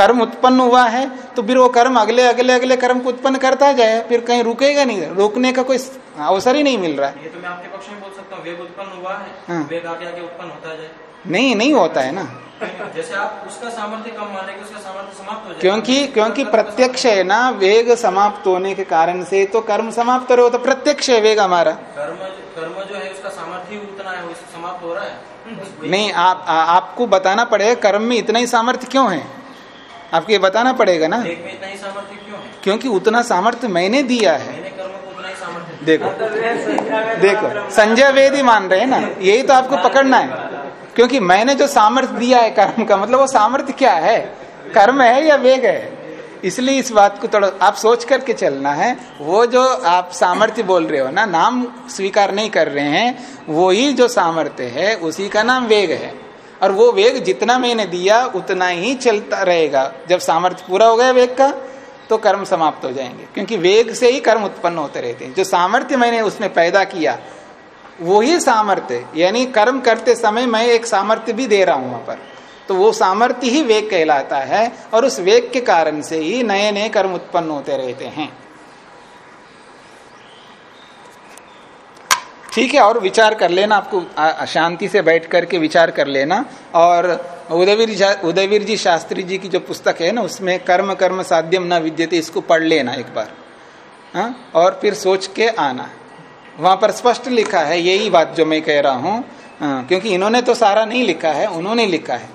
कर्म उत्पन्न हुआ है तो फिर वो कर्म अगले अगले अगले कर्म को उत्पन्न करता जाए फिर कहीं रुकेगा नहीं रोकने का कोई अवसर ही नहीं मिल रहा है। ये तो मैं आपके पक्ष में बोल सकता हूँ वेग उत्पन्न हुआ है हाँ। वेग आगे आगे उत्पन्न होता जाए। नहीं नहीं होता है ना। जैसे आप उसका सामर्थ्य कम मानेंगे उसका सामर्थ्य समाप्त हो जाएगा क्योंकि क्योंकि प्रत्यक्ष है ना वेग समाप्त होने के कारण से तो कर्म समाप्त हो तो प्रत्यक्ष है वेग हमारा। कर्म कर्म जो है उसका सामर्थ्य उतना है समाप्त हो रहा है। नहीं आप आ, आपको बताना पड़ेगा कर्म में इतना ही सामर्थ्य क्यों है? आपको ये बताना पड़ेगा ना। वेग में इतना ही सामर्थ्य क्यों है? क्योंकि उतना सामर्थ्य मैंने दिया है। मैंने कर्म को उतना ही सामर्थ्य देखो। देखो संजय वेद ही। मान रहे हैं ना यही तो आपको पकड़ना है। क्योंकि मैंने जो सामर्थ्य दिया है कर्म का मतलब वो सामर्थ्य क्या है? कर्म है या वेग है? इसलिए इस बात को थोड़ा आप सोच करके चलना है। वो जो आप सामर्थ्य बोल रहे हो ना नाम स्वीकार नहीं कर रहे हैं वो ही जो सामर्थ्य है उसी का नाम वेग है। और वो वेग जितना मैंने दिया, उतना ही चलता रहेगा। जब सामर्थ्य पूरा हो गया वेग का तो कर्म समाप्त हो जाएँगे। क्योंकि वेग से ही कर्म उत्पन्न होते रहते हैं। जो सामर्थ्य मैंने उसमें पैदा किया, वो ही सामर्थ्य यानी कर्म करते समय मैं एक सामर्थ्य भी दे रहा हूँ वहाँ पर। तो वो सामर्थ्य ही वेग कहलाता है और उस वेग के कारण से ही नए नए कर्म उत्पन्न होते रहते हैं। ठीक है और विचार कर लेना आपको शांति से बैठ करके विचार कर लेना। और उदयवीर उदयवीर जी शास्त्री जी की जो पुस्तक है ना उसमें कर्म कर्म साध्यम न विद्यते इसको पढ़ लेना एक बार। हा? और फिर सोच के आना। वहाँ पर स्पष्ट लिखा है यही बात जो मैं कह रहा हूँ। हाँ, क्योंकि इन्होंने तो सारा नहीं लिखा है उन्होंने लिखा है।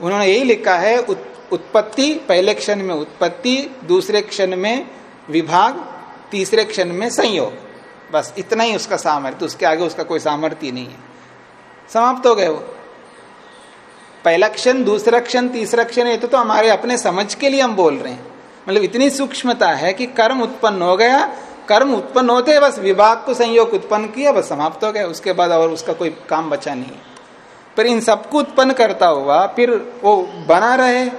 उन्होंने यही लिखा है उत, उत्पत्ति पहले क्षण में उत्पत्ति दूसरे क्षण में विभाग तीसरे क्षण में संयोग। बस इतना ही उसका सामर्थ्य उसके आगे उसका कोई सामर्थ्य नहीं है। समाप्त हो गए वो। पहला क्षण दूसरा क्षण तीसरा क्षण ये तो, तो हमारे अपने समझ के लिए हम बोल रहे हैं। मतलब इतनी सूक्ष्मता है कि कर्म उत्पन्न हो गया कर्म उत्पन्न होते बस विभाग को संयोग उत्पन्न किया बस समाप्त हो गया। उसके बाद और उसका कोई काम बचा नहीं पर इन सबको उत्पन्न करता हुआ फिर वो बना रहे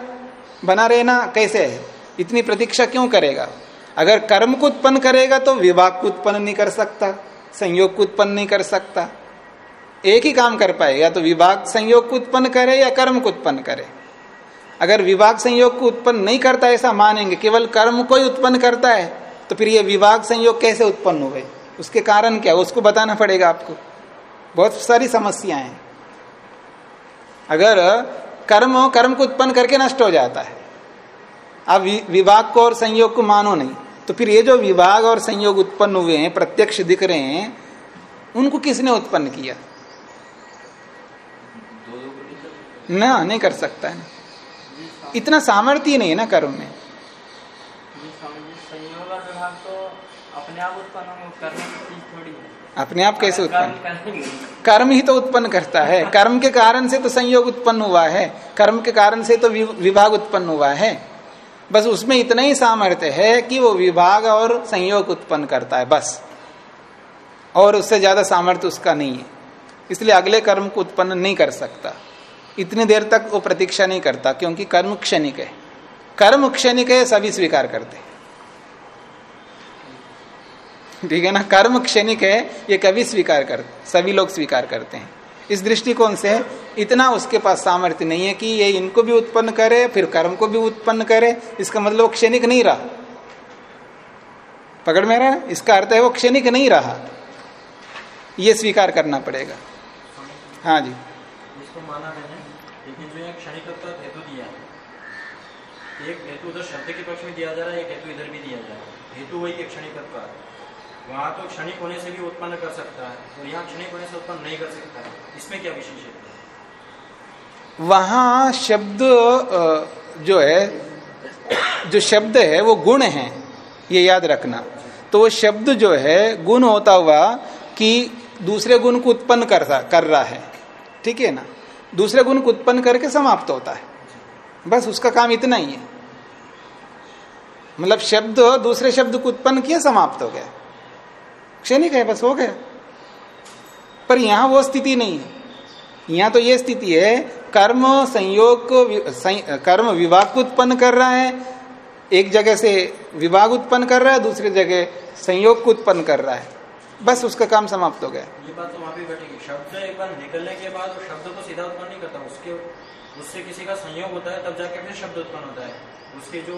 बना रहना कैसे है? इतनी प्रतीक्षा क्यों करेगा? अगर कर्म को उत्पन्न करेगा तो विभाग को उत्पन्न नहीं कर सकता, संयोग को उत्पन्न नहीं कर सकता। एक ही काम कर पाएगा तो विभाग संयोग को उत्पन्न करे या कर्म को उत्पन्न करे। अगर विभाग संयोग को उत्पन्न नहीं करता ऐसा मानेंगे, केवल कर्म को ही उत्पन्न करता है तो फिर ये विभाग संयोग कैसे उत्पन्न हुए? उसके कारण क्या? उसको बताना पड़ेगा आपको। बहुत सारी समस्याएँ हैं। अगर कर्म कर्म को उत्पन्न करके नष्ट हो जाता है। आप विभाग को और संयोग को मानो नहीं। तो फिर ये जो विभाग और संयोग उत्पन्न हुए हैं, प्रत्यक्ष दिख रहे हैं, उनको किसने उत्पन्न किया? ना, नहीं कर सकता है। इतना सामर्थ्य नहीं है ना कर्म में। अपने आप कैसे उत्पन्न? कर्म ही तो उत्पन्न करता है। कर्म के कारण से तो संयोग उत्पन्न हुआ है। कर्म के कारण से तो विभाग उत्पन्न हुआ है। बस उसमें इतना ही सामर्थ्य है कि वो विभाग और संयोग उत्पन्न करता है, बस। और उससे ज़्यादा सामर्थ्य उसका नहीं है। इसलिए अगले कर्म को उत्पन्न नहीं कर सकता। इतनी देर तक वो प्रतीक्षा नहीं करता, क्योंकि कर्म क्षणिक है। कर्म क्षणिक है, सभी स्वीकार करते ठीक है ना? कर्म क्षणिक है, ये कभी स्वीकार कर, सभी लोग स्वीकार करते हैं। इस दृष्टिकोण से इतना उसके पास सामर्थ्य नहीं है कि ये इनको भी उत्पन्न करे, फिर कर्म को भी उत्पन्न करे। इसका मतलब क्षणिक नहीं रहा। पकड़ में रहा इसका अर्थ है वो क्षणिक नहीं रहा। ये स्वीकार करना पड़ेगा। हाँ जी। इसको माना मैंने लेकिन जो क्षणिक हेतु दिया एक हेतु उधर शब्द के पक्ष में दिया जा रहा है, एक हेतु इधर भी दिया जा रहा है। हेतु वही एक क्षणिक वहाँ तो क्षणिक होने से भी उत्पन्न कर सकता है, और यहाँ क्षणिक होने से उत्पन्न नहीं कर सकता है। इसमें क्या विशेष है? वहाँ शब्द जो है, जो शब्द है, वो गुण है, ये याद रखना। तो वो शब्द जो है, गुण होता हुआ कि दूसरे गुण को उत्पन्न कर कर रहा है। ठीक है ना? दूसरे गुण को उत्पन्न करके समाप्त होता है। बस उसका काम इतना ही है। मतलब शब्द, दूसरे शब्द को उत्पन्न किया, समाप्त हो गया। क्षणिक है, बस हो गया। पर यहाँ वो स्थिति नहीं है। यहाँ तो ये स्थिति है, कर्म संयोग को कर्म विभाग को उत्पन्न कर रहा है, एक जगह से विभाग उत्पन्न कर रहा है, दूसरी जगह संयोग को उत्पन्न कर रहा है। बस उसका काम समाप्त हो गया। ये बात तो बैठेगी शब्द एक बार निकलने के बाद शब्द तो सीधा उत्पन्न नहीं करता, उसके उससे किसी का संयोग होता है, तब जाके फिर शब्द उत्पन्न होता है। उसके जो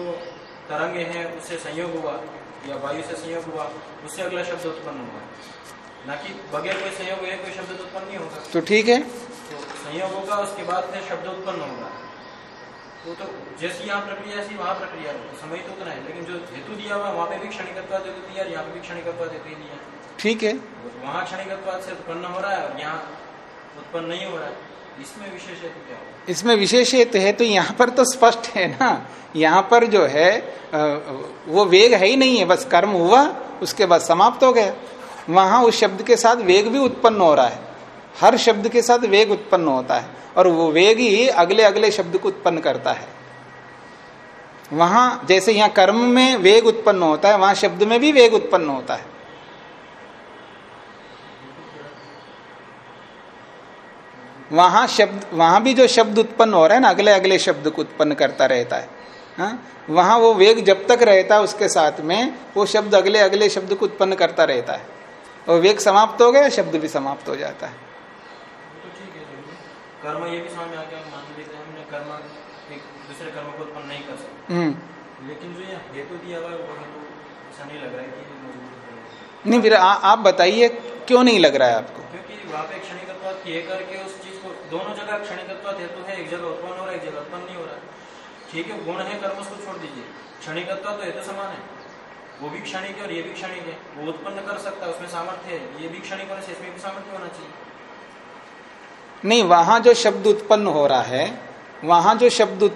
तरंगे हैं, उससे संयोग हुआ। या वायु से संयोग हुआ उससे अगला शब्द उत्पन्न हुआ। ना कि बगैर कोई संयोग हुए कोई शब्द उत्पन्न नहीं होगा। तो ठीक है। तो संयोग होगा उसके बाद फिर शब्द उत्पन्न होगा। वो तो जैसी यहाँ प्रक्रिया ऐसी वहाँ प्रक्रिया तो समय तो उतना है लेकिन जो हेतु दिया हुआ वहाँ पे भी क्षणिकत्व हेतु दिया यहाँ पे भी क्षणिकत्व हेतु दिया। ठीक है। वहाँ क्षणिकत्व से उत्पन्न हो रहा है और यहाँ उत्पन्न नहीं हो रहा है। इसमें विशेष हेतु क्या इसमें विशेष हेतु है तो यहाँ पर तो स्पष्ट है ना। यहाँ पर जो है वो वेग है ही नहीं है, बस कर्म हुआ, उसके बाद समाप्त हो गया। वहाँ उस शब्द के साथ वेग भी उत्पन्न हो रहा है। हर शब्द के साथ वेग उत्पन्न होता है और वो वेग ही अगले अगले शब्द को उत्पन्न करता है। वहाँ जैसे यहाँ कर्म में वेग उत्पन्न होता है, वहाँ शब्द में भी वेग उत्पन्न होता है। वहाँ शब्द वहाँ भी जो शब्द उत्पन्न हो रहा है ना अगले अगले शब्द को उत्पन्न करता रहता है। हा? वहाँ वो वेग जब तक रहता है उसके साथ में वो शब्द अगले अगले शब्द को उत्पन्न करता रहता है। और वेग समाप्त हो गया शब्द भी समाप्त हो जाता है। कर्म ये भी समझ में आ गया मान लेते हैं हमने कर्म एक दूसरे कर्म को उत्पन्न नहीं कर सकते। हम्म। लेकिन जो ये हेतु दिया हुआ है वो हेतु ऐसा नहीं लग रहा है कि ये मज़बूत नहीं फिर आ- आप बताइए क्यों नहीं लग रहा है आपको? क्योंकि वहाँ पे क्षणिकत्व किए करके उस दोनों जगह क्षणिकत्व हेतु है, एक जगह उत्पन्न हो रहा है, एक जगह उत्पन्न नहीं हो रहा। है ठीक है, गुण है, कर्म उसको छोड़ दीजिए। क्षणिकत्व तो हेतु समान है। वो भी क्षणिक है और ये भी क्षणिक है। वो उत्पन्न कर सकता है, उसमें सामर्थ्य है। ये भी क्षणिक होने से इसमें भी सामर्थ्य होना चाहिए। नहीं, वहाँ जो शब्द उत्पन्न हो रहा है, वहाँ जो शब्द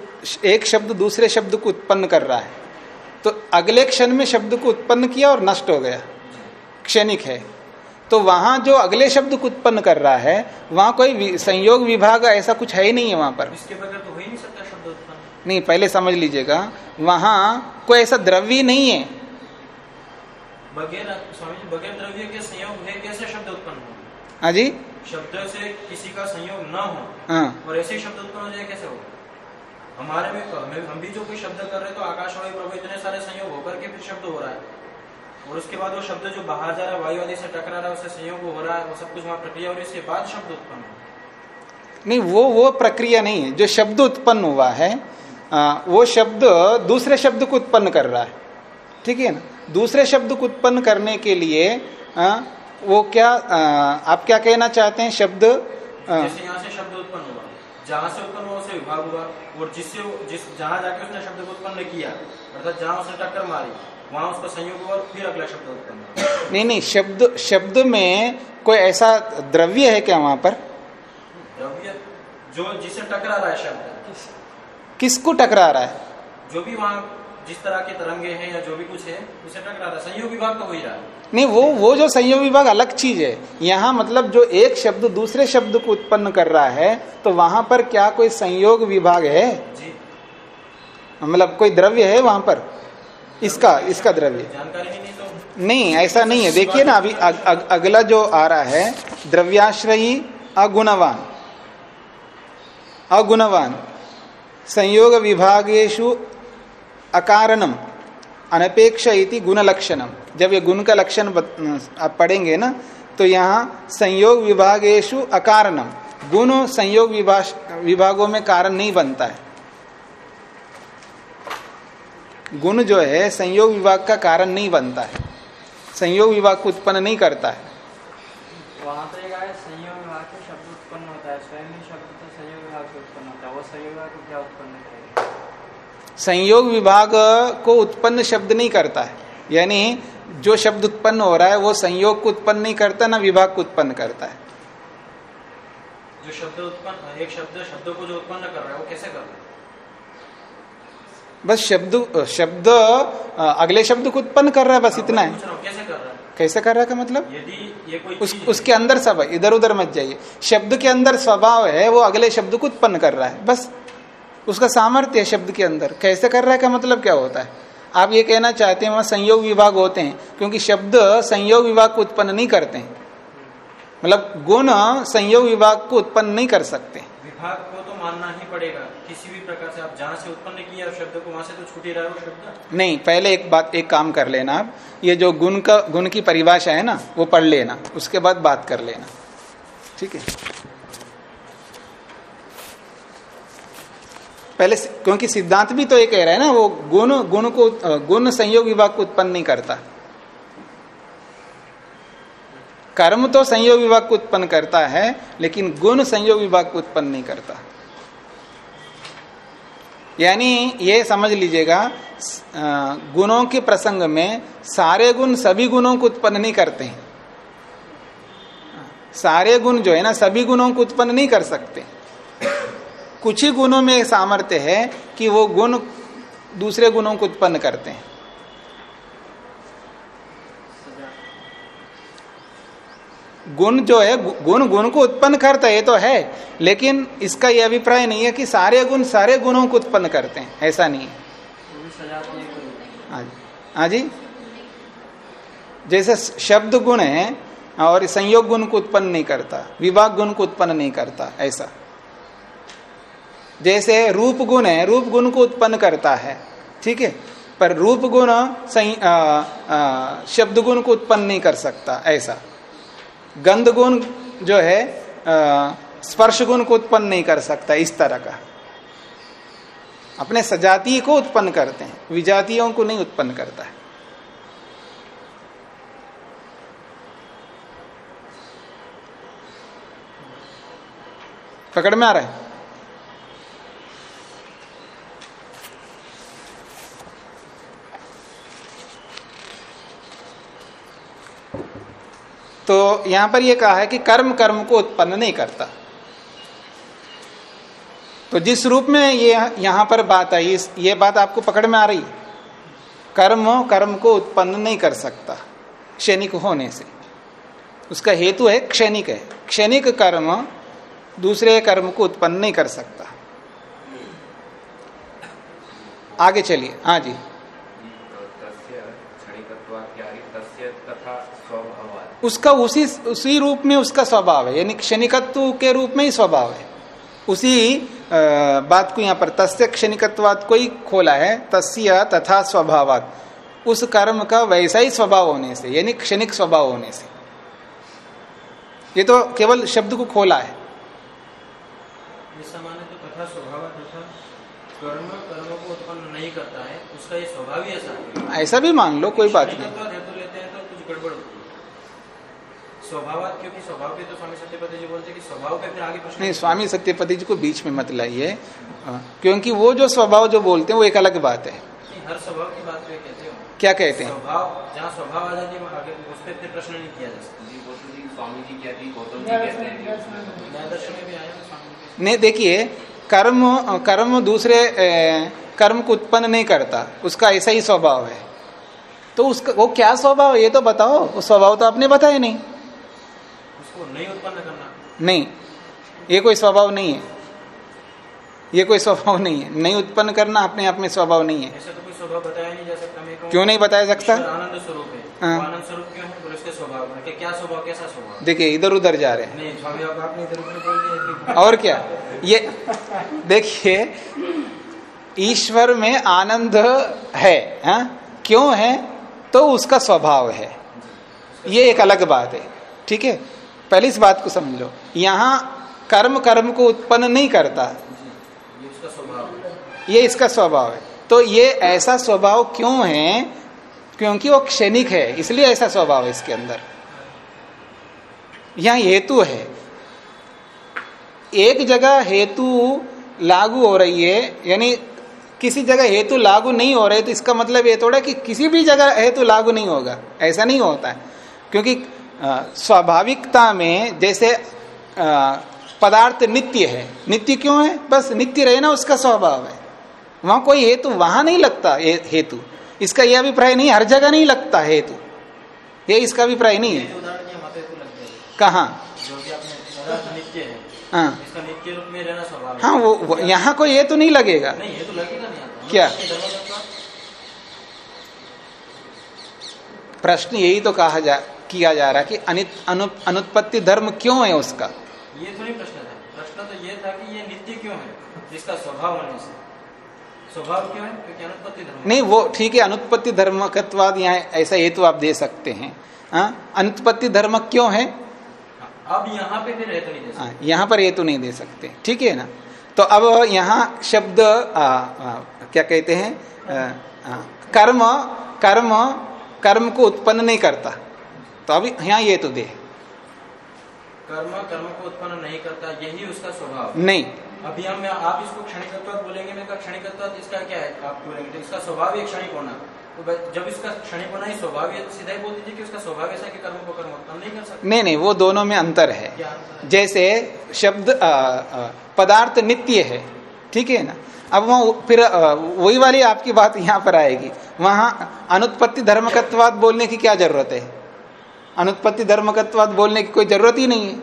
एक शब्द दूसरे शब्द को उत्पन्न कर रहा है तो अगले क्षण में शब्द को उत्पन्न किया और नष्ट हो गया। क्षणिक है। तो वहाँ जो अगले शब्द को उत्पन्न कर रहा है वहाँ कोई संयोग विभाग ऐसा कुछ है ही नहीं है वहाँ पर। इसके बगैर तो हो ही नहीं सकता शब्द उत्पन्न। नहीं पहले समझ लीजिएगा वहाँ कोई ऐसा द्रव्य नहीं है। बगैर स्वामी बगैर द्रव्य के संयोग है कैसे शब्द उत्पन्न हो हाँ जी। शब्द से किसी का संयोग न हो हाँ। और ऐसे शब्द उत्पन्न हो जाए कैसे हो हमारे में हम भी जो कोई शब्द कर रहे तो आकाशवाणी प्रभु इतने सारे संयोग होकर के फिर शब्द हो रहा है। और उसके बाद वो शब्द जो बाहर जा रहा है वायु आदि से टकरा रहा है उससे संयोग हो रहा है वो सब कुछ वहाँ प्रक्रिया हो रही है इसके बाद शब्द उत्पन्न हो नहीं वो वो प्रक्रिया नहीं है। जो शब्द उत्पन्न हुआ है आ, वो शब्द दूसरे शब्द को उत्पन्न कर रहा है। ठीक है ना? दूसरे शब्द को उत्पन्न करने के लिए आ, वो क्या आ, आप क्या कहना चाहते हैं? शब्द आ, जैसे यहाँ से शब्द उत्पन्न हुआ जहाँ से उत्पन्न हुआ उसे विभाग हुआ और जिससे जिस जहाँ जाके उसने शब्द को उत्पन्न किया अर्थात जहाँ उसने टक्कर मारी वहाँ उसका संयोग और फिर अगला शब्द उत्पन्न नहीं नहीं शब्द शब्द में कोई ऐसा द्रव्य है क्या वहाँ पर? द्रव्य जो जिससे टकरा रहा है शब्द। किसको टकरा रहा है? जो भी वहाँ जिस तरह के तरंगे हैं या जो भी कुछ है उसे टकरा रहा है। संयोग विभाग तो हो ही रहा है। नहीं वो वो जो संयोग विभाग अलग चीज़ है। यहाँ मतलब जो एक शब्द दूसरे शब्द को उत्पन्न कर रहा है तो वहाँ पर क्या कोई संयोग विभाग है? जी। मतलब कोई द्रव्य है वहाँ पर? इसका इसका द्रव्य। नहीं ऐसा नहीं है। देखिए ना अभी अग, अग, अगला जो आ रहा है द्रव्याश्रयी अगुणवान। अगुणवान। संयोग विभागेशु अकारणम अनपेक्ष इति गुण लक्षणम जब ये गुण का लक्षण आप पढ़ेंगे ना तो यहाँ संयोग विभागेशु अकारणम। गुण संयोग विभाग विभागों में कारण नहीं बनता है। गुण जो है संयोग विभाग का कारण नहीं बनता है। संयोग विभाग को उत्पन्न नहीं करता है। वहाँ तो संयोग विभाग से शब्द उत्पन्न होता है। स्वयं शब्द तो संयोग विभाग से उत्पन्न होता है। वो संयोग विभाग को क्या उत्पन्न करेगा? संयोग विभाग को उत्पन्न शब्द नहीं करता है। यानी जो शब्द उत्पन्न हो रहा है वो संयोग को उत्पन्न नहीं करता ना विभाग को उत्पन्न करता है। जो शब्द उत्पन्न एक शब्द शब्दों को जो उत्पन्न कर रहा है वो कैसे कर रहा है? बस शब्द शब्द अगले शब्द को उत्पन्न कर रहा है बस इतना है। रहा हूँ कैसे कर रहा है? कैसे कर रहा है का मतलब? यदि ये कोई उस उसके अंदर सब है इधर उधर मत जाइए। शब्द के अंदर स्वभाव है वो अगले शब्द को उत्पन्न कर रहा है बस। उसका सामर्थ्य है शब्द के अंदर। कैसे कर रहा है का मतलब क्या होता है? आप ये कहना चाहते हैं वहाँ संयोग विभाग होते हैं क्योंकि शब्द संयोग विभाग को उत्पन्न नहीं करते हैं। मतलब गुण संयोग विभाग को उत्पन्न नहीं कर सकते। विभाग को तो मानना ही पड़ेगा। किसी भी प्रकार से आप जहाँ से उत्पन्न किया शब्द को वहाँ से तो छूट ही रहा है वो शब्द। नहीं, पहले एक बात, एक काम कर लेना आप। ये जो गुण का, गुण की परिभाषा है ना, वो पढ़ लेना। उसके बाद बात कर लेना। ठीक है? पहले क्योंकि सिद्धांत भी तो ये कह रहा है ना, वो गुण गुण को, गुण संयोग विभाग को उत्पन्न नहीं करता। कर्म तो संयोग विभाग को उत्पन्न करता है, लेकिन गुण संयोग विभाग को उत्पन्न नहीं करता। यानी ये समझ लीजिएगा गुणों के प्रसंग में सारे गुण सभी गुणों को उत्पन्न नहीं करते हैं। सारे गुण जो है ना, सभी गुणों को उत्पन्न नहीं कर सकते। कुछ ही गुणों में सामर्थ्य है कि वो गुण दूसरे गुणों को उत्पन्न करते हैं। गुण जो है गुण गुण को उत्पन्न करता है तो है, लेकिन इसका यह अभिप्राय नहीं है कि सारे गुण सारे गुणों को उत्पन्न करते हैं, ऐसा नहीं है। है जी। हाँ जैसे शब्द गुण है और संयोग गुण को उत्पन्न नहीं करता, विभाग गुण को उत्पन्न नहीं करता, ऐसा। जैसे रूप गुण है, रूप गुण को उत्पन्न करता है, ठीक है, पर रूप गुण शब्द गुण को उत्पन्न नहीं कर सकता, ऐसा। गंध गुण जो है स्पर्श गुण को उत्पन्न नहीं कर सकता इस तरह का। अपने सजातीय को उत्पन्न करते हैं, विजातियों को नहीं उत्पन्न करता है। पकड़ में आ रहा है? तो यहाँ पर यह कहा है कि कर्म कर्म को उत्पन्न नहीं करता। तो जिस रूप में ये यहाँ पर बात आई ये बात आपको पकड़ में आ रही, कर्म कर्म को उत्पन्न नहीं कर सकता, क्षणिक होने से। उसका हेतु है क्षणिक है। क्षणिक कर्म दूसरे कर्म को उत्पन्न नहीं कर सकता। आगे चलिए। हाँ जी। उसका उसी उसी रूप में उसका स्वभाव है। यानी क्षणिकत्व के रूप में ही स्वभाव है। उसी बात को यहाँ पर तस्य क्षणिकत्वाद को ही खोला है। तस्य तथा स्वभावात। उस कर्म का वैसा ही स्वभाव होने से यानी क्षणिक स्वभाव होने से। ये तो केवल शब्द को खोला है। तो तथा स्वभाव तथा कर्म कर्म को उत्पन्न नहीं करता है उसका ये स्वभाव ही ऐसा ऐसा भी मान लो कोई बात नहीं। हेतु लेते हैं तो कुछ गड़बड़ स्वभाव क्योंकि स्वभाव पे तो स्वामी सत्यपति जी बोलते कि स्वभाव पे फिर आगे नहीं स्वामी सत्यपति जी को बीच में मत लाइए। क्योंकि वो जो स्वभाव जो बोलते हैं वो एक अलग बात है। हर स्वभाव की बात कहते हो। क्या कहते हैं? स्वभाव जहाँ स्वभाव आ जाती है आगे उस पर फिर प्रश्न नहीं किया जा सकता। स्वामी जी कहते गौतम जी कहते हैं। न्यायदर्शन में भी आया नहीं देखिए कर्म कर्म दूसरे कर्म को उत्पन्न नहीं करता। उसका ऐसा ही स्वभाव है। तो उसका वो क्या स्वभाव है ये तो बताओ। वो स्वभाव तो आपने बताया नहीं। नहीं उत्पन्न करना। नहीं ये कोई स्वभाव नहीं है। ये कोई स्वभाव नहीं है। नहीं उत्पन्न करना अपने आप में स्वभाव नहीं है। ऐसा तो कोई स्वभाव बताया नहीं जा सकता क्यों नहीं बताया सकता? आनंद स्वरूप है। हाँ। आनंद स्वरूप क्यों है? उसके स्वभाव क्या स्वभाव कैसा स्वभाव? देखिए इधर उधर जा रहे हैं। नहीं और क्या? ये देखिए ईश्वर में आनंद है हा? क्यों है? तो उसका स्वभाव है। ये एक अलग बात है। ठीक है? पहले इस बात को समझ। लो यहाँ कर्म कर्म को उत्पन्न नहीं करता। ये इसका स्वभाव है। तो ये ऐसा स्वभाव क्यों है? क्योंकि वो क्षणिक है, इसलिए ऐसा स्वभाव है इसके अंदर। यहाँ हेतु है। एक जगह हेतु लागू हो रही है, यानी किसी जगह हेतु लागू नहीं हो रहे तो इसका मतलब ये थोड़ा कि किसी भी जगह हेतु लागू नहीं होगा। ऐसा नहीं होता है। क्योंकि स्वाभाविकता में जैसे पदार्थ नित्य है। नित्य क्यों है? बस नित्य रहे ना उसका स्वभाव है। वहाँ कोई हेतु वहाँ नहीं लगता हेतु। इसका यह अभिप्राय नहीं हर जगह नहीं लगता हेतु। ये इसका अभिप्राय नहीं है। कहा? हाँ हाँ। वो, वो यहाँ कोई ये तो नहीं लगेगा। नहीं ये तो लगेगा नहीं क्या? प्रश्न यही तो कहा जा किया जा रहा है कि अनित अनु, अनुत्पत्ति धर्म क्यों है उसका? ये तो नहीं प्रश्न था। प्रश्न तो ये था कि ये नित्य क्यों है? जिसका स्वभाव होने से। स्वभाव क्यों है? क्योंकि अनुत्पत्ति धर्म नहीं वो ठीक है अनुत्पत्ति धर्मकत्वाद यहाँ ऐसा हेतु आप दे सकते हैं। हाँ? अनुत्पत्ति धर्म क्यों है? अब यहाँ पे फिर हेतु नहीं दे सकते। यहाँ पर हेतु नहीं दे सकते। ठीक है ना? तो अब यहाँ शब्द आ, आ, क्या कहते हैं? आ, आ, कर्म कर्म कर्म को उत्पन्न नहीं करता। तो अब यहाँ ये तो दे कर्म कर्म को उत्पन्न नहीं करता यही उसका स्वभाव। नहीं। अभी हम आप इसको क्षणिकत्व बोलेंगे मैं क्षणिकत्व इसका क्या है? आप बोलेंगे तो इसका स्वभाव ही क्षणिक होना। तो जब इसका क्षणिक होना ही स्वभाव सीधा ही बोल दीजिए कि उसका स्वभाव ऐसा कि कर्म को कर्म उत्पन्न नहीं कर सकते। नहीं नहीं वो दोनों में अंतर है। जैसे शब्द पदार्थ नित्य है ठीक है ना? अब वहाँ फिर वही वाली आपकी बात यहाँ पर आएगी। वहाँ अनुत्पत्ति धर्मकत्वाद बोलने की क्या ज़रूरत है? अनुत्पत्ति धर्मकत्वाद बोलने की कोई ज़रूरत ही नहीं है।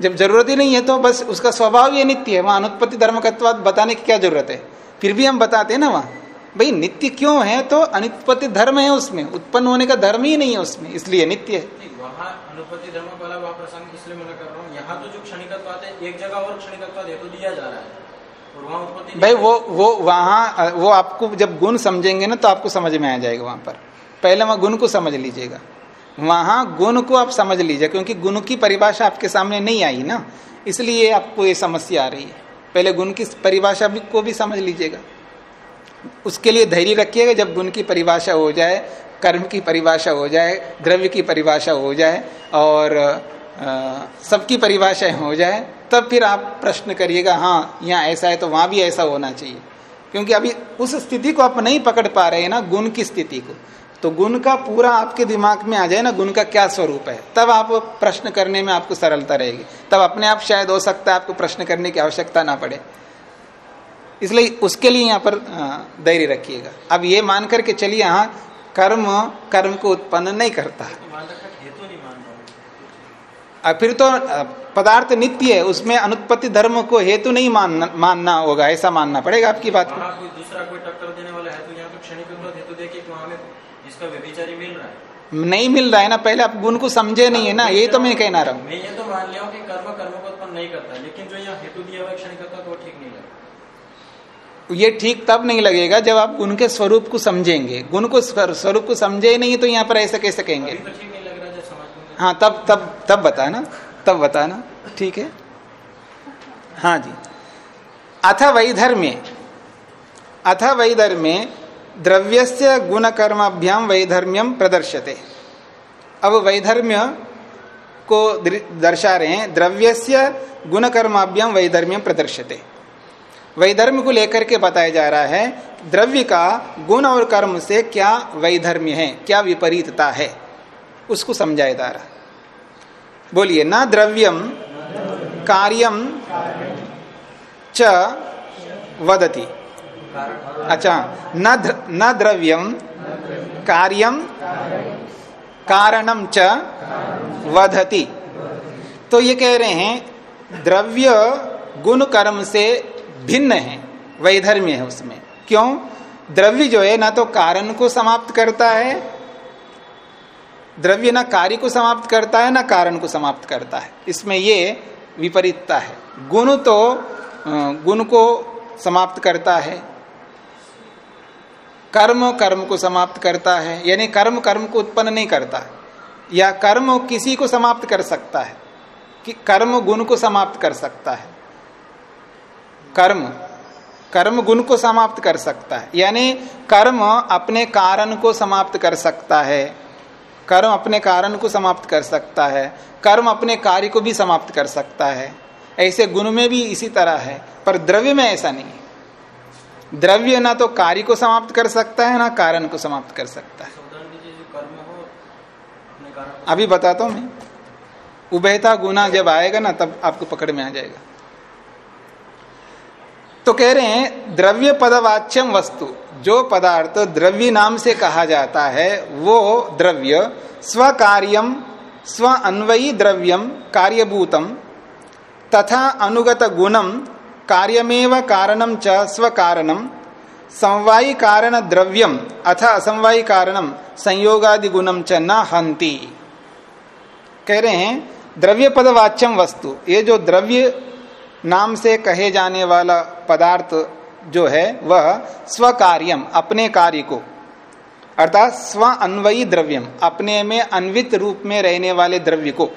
जब ज़रूरत ही नहीं है तो बस उसका स्वभाव ये नित्य है वहाँ अनुत्पत्ति धर्मकत्वाद बताने की क्या ज़रूरत है? फिर भी हम बताते हैं ना वहाँ भाई नित्य क्यों है तो अनुत्पत्ति धर्म है उसमें उत्पन्न होने का धर्म ही नहीं है उसमें इसलिए नित्य है। वहाँ धर्म वाला वह प्रसंग इसलिए मैं कर रहा हूँ यहाँ तो जो है एक जगह और क्षणिकत्व तो दिया जा रहा है। भाई वो वो वहाँ वो आपको जब गुण समझेंगे ना तो आपको समझ में आ जाएगा वहाँ पर। पहले वहाँ गुण को समझ लीजिएगा। वहाँ गुण को आप समझ लीजिए, क्योंकि गुण की परिभाषा आपके सामने नहीं आई ना। इसलिए आपको ये समस्या आ रही है। पहले गुण की परिभाषा को भी समझ लीजिएगा। उसके लिए धैर्य रखिएगा, जब गुण की परिभाषा हो जाए, कर्म की परिभाषा हो जाए, द्रव्य की परिभाषा हो जाए, और सबकी परिभाषाएँ हो जाए, तब फिर आप प्रश्न करिएगा हाँ यहाँ ऐसा है तो वहाँ भी ऐसा होना चाहिए। क्योंकि अभी उस स्थिति को आप नहीं पकड़ पा रहे हैं ना, गुण की स्थिति को। तो गुण का पूरा आपके दिमाग में आ जाए ना गुण का क्या स्वरूप है? तब आप प्रश्न करने में आपको सरलता रहेगी। तब अपने आप शायद हो सकता है आपको प्रश्न करने की आवश्यकता ना पड़े। इसलिए उसके लिए यहाँ पर धैर्य रखिएगा। अब ये मान करके चलिए यहाँ कर्म कर्म को उत्पन्न नहीं करता। अब फिर तो पदार्थ नित्य है उसमें अनुत्पत्ति धर्म को हेतु नहीं मान, मानना होगा ऐसा मानना पड़ेगा आपकी बात को। दूसरा कोई टक्कर देने वाला है तो तो क्षणिक हेतु देखिए व्यभिचारी मिल रहा है। नहीं मिल रहा है ना पहले आप गुण को समझे नहीं है ना ये तो मैं कहना रहा हूँ। मैं ये तो मान लिया कि कर्म कर्म को उत्पन्न नहीं करता लेकिन जो यहाँ हेतु दिया हुआ क्षणिक तो ठीक नहीं लगता ये ठीक तब नहीं लगेगा जब आप गुण के स्वरूप को समझेंगे। गुण को स्वरूप को समझे नहीं तो यहाँ पर ऐसे कैसे कहेंगे? तो ठीक नहीं लग रहा जब समझ हाँ तब तब तब बताना तब बताना ठीक है? हाँ जी। अथ वैधर्म्य अथ वैधर्म्य द्रव्यस्य गुण कर्माभ्याम वैधर्म्यम प्रदर्शते। अब वैधर्म्य को दर्शा रहे हैं। द्रव्यस्य गुण कर्माभ्याम वैधर्म्यम प्रदर्शते। वैधर्म्य को लेकर के बताया जा रहा है द्रव्य का गुण और कर्म से क्या वैधर्म्य है क्या विपरीतता है उसको समझाया जा रहा। बोलिए न द्रव्यम कार्यम च वदति। अच्छा न न द्रव्यम कार्यम कारणम च वधति तो ये कह रहे हैं, द्रव्य गुण कर्म से भिन्न है, वैधर्म्य है उसमें। क्यों? द्रव्य जो है, ना तो कारण को समाप्त करता है, द्रव्य ना कार्य को समाप्त करता है, ना कारण को समाप्त करता है। इसमें ये विपरीतता है। गुण तो गुण को समाप्त करता है। कर्म कर्म को समाप्त करता है, यानी कर्म कर्म को उत्पन्न नहीं करता, या कर्म किसी को समाप्त कर सकता है, कि कर्म गुण को समाप्त कर सकता है। कर्म कर्म गुण को समाप्त कर सकता है, यानी कर्म अपने कारण को समाप्त कर सकता है, कर्म अपने कारण को समाप्त कर सकता है, कर्म अपने कार्य को भी समाप्त कर सकता है, ऐसे गुण में भी इसी तरह है, पर द्रव्य में ऐसा नहीं द्रव्य ना तो कार्य को समाप्त कर सकता है ना कारण को समाप्त कर सकता है। अभी बताता हूँ मैं। उभयता गुना जब आएगा ना तब आपको पकड़ में आ जाएगा। तो कह रहे हैं द्रव्य पदवाच्यम वस्तु जो पदार्थ द्रव्य नाम से कहा जाता है वो द्रव्य स्व कार्यम स्व अन्वयी द्रव्यम कार्यभूतम तथा अनुगत गुणम कार्यमेव कारणम च स्व कारणम समवायी कारण द्रव्यम अथ असमवायी कारणम संयोगादि गुणम च न हंती कह रहे हैं द्रव्य पदवाच्यम वस्तु। ये जो द्रव्य नाम से कहे जाने वाला पदार्थ जो है, वह स्वकार्यम, अपने कार्य को। अर्थात स्व अन्वयी द्रव्यम, अपने में अन्वित रूप में रहने वाले द्रव्य को।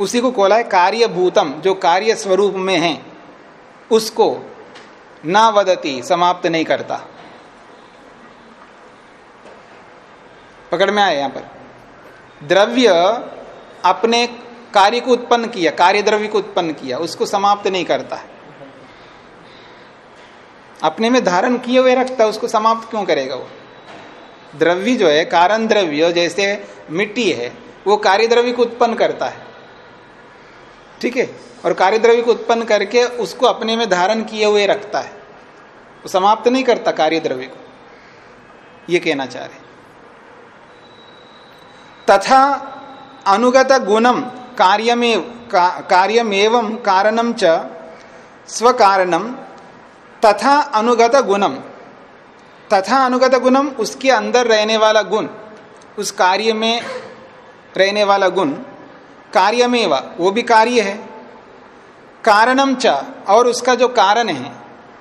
उसी को खोला है कार्यभूतम, जो कार्य स्वरूप में है, उसको ना वदती, समाप्त नहीं करता। पकड़ में आए यहाँ पर। द्रव्य अपने कार्य को उत्पन्न किया, कार्य द्रव्य को उत्पन्न किया, उसको समाप्त नहीं करता। अपने में धारण किए हुए रखता है उसको समाप्त क्यों करेगा वो? द्रव्य जो है, कारण द्रव्य, जैसे मिट्टी है, वो कार्य द्रव्य को उत्पन्न करता है। ठीक है? और कार्य द्रव्य को उत्पन्न करके उसको अपने में धारण किए हुए रखता है। वो समाप्त नहीं करता कार्य द्रव्य को। ये कहना चाह रहे तथा अनुगत गुणम कार्यमेव का, कार्यमेवं कारणम च स्वकारणम तथा अनुगत गुणम। तथा अनुगत गुणम उसके अंदर रहने वाला गुण उस कार्य में रहने वाला गुण कार्य में वो भी कार्य है। कारणम च, और उसका जो कारण है,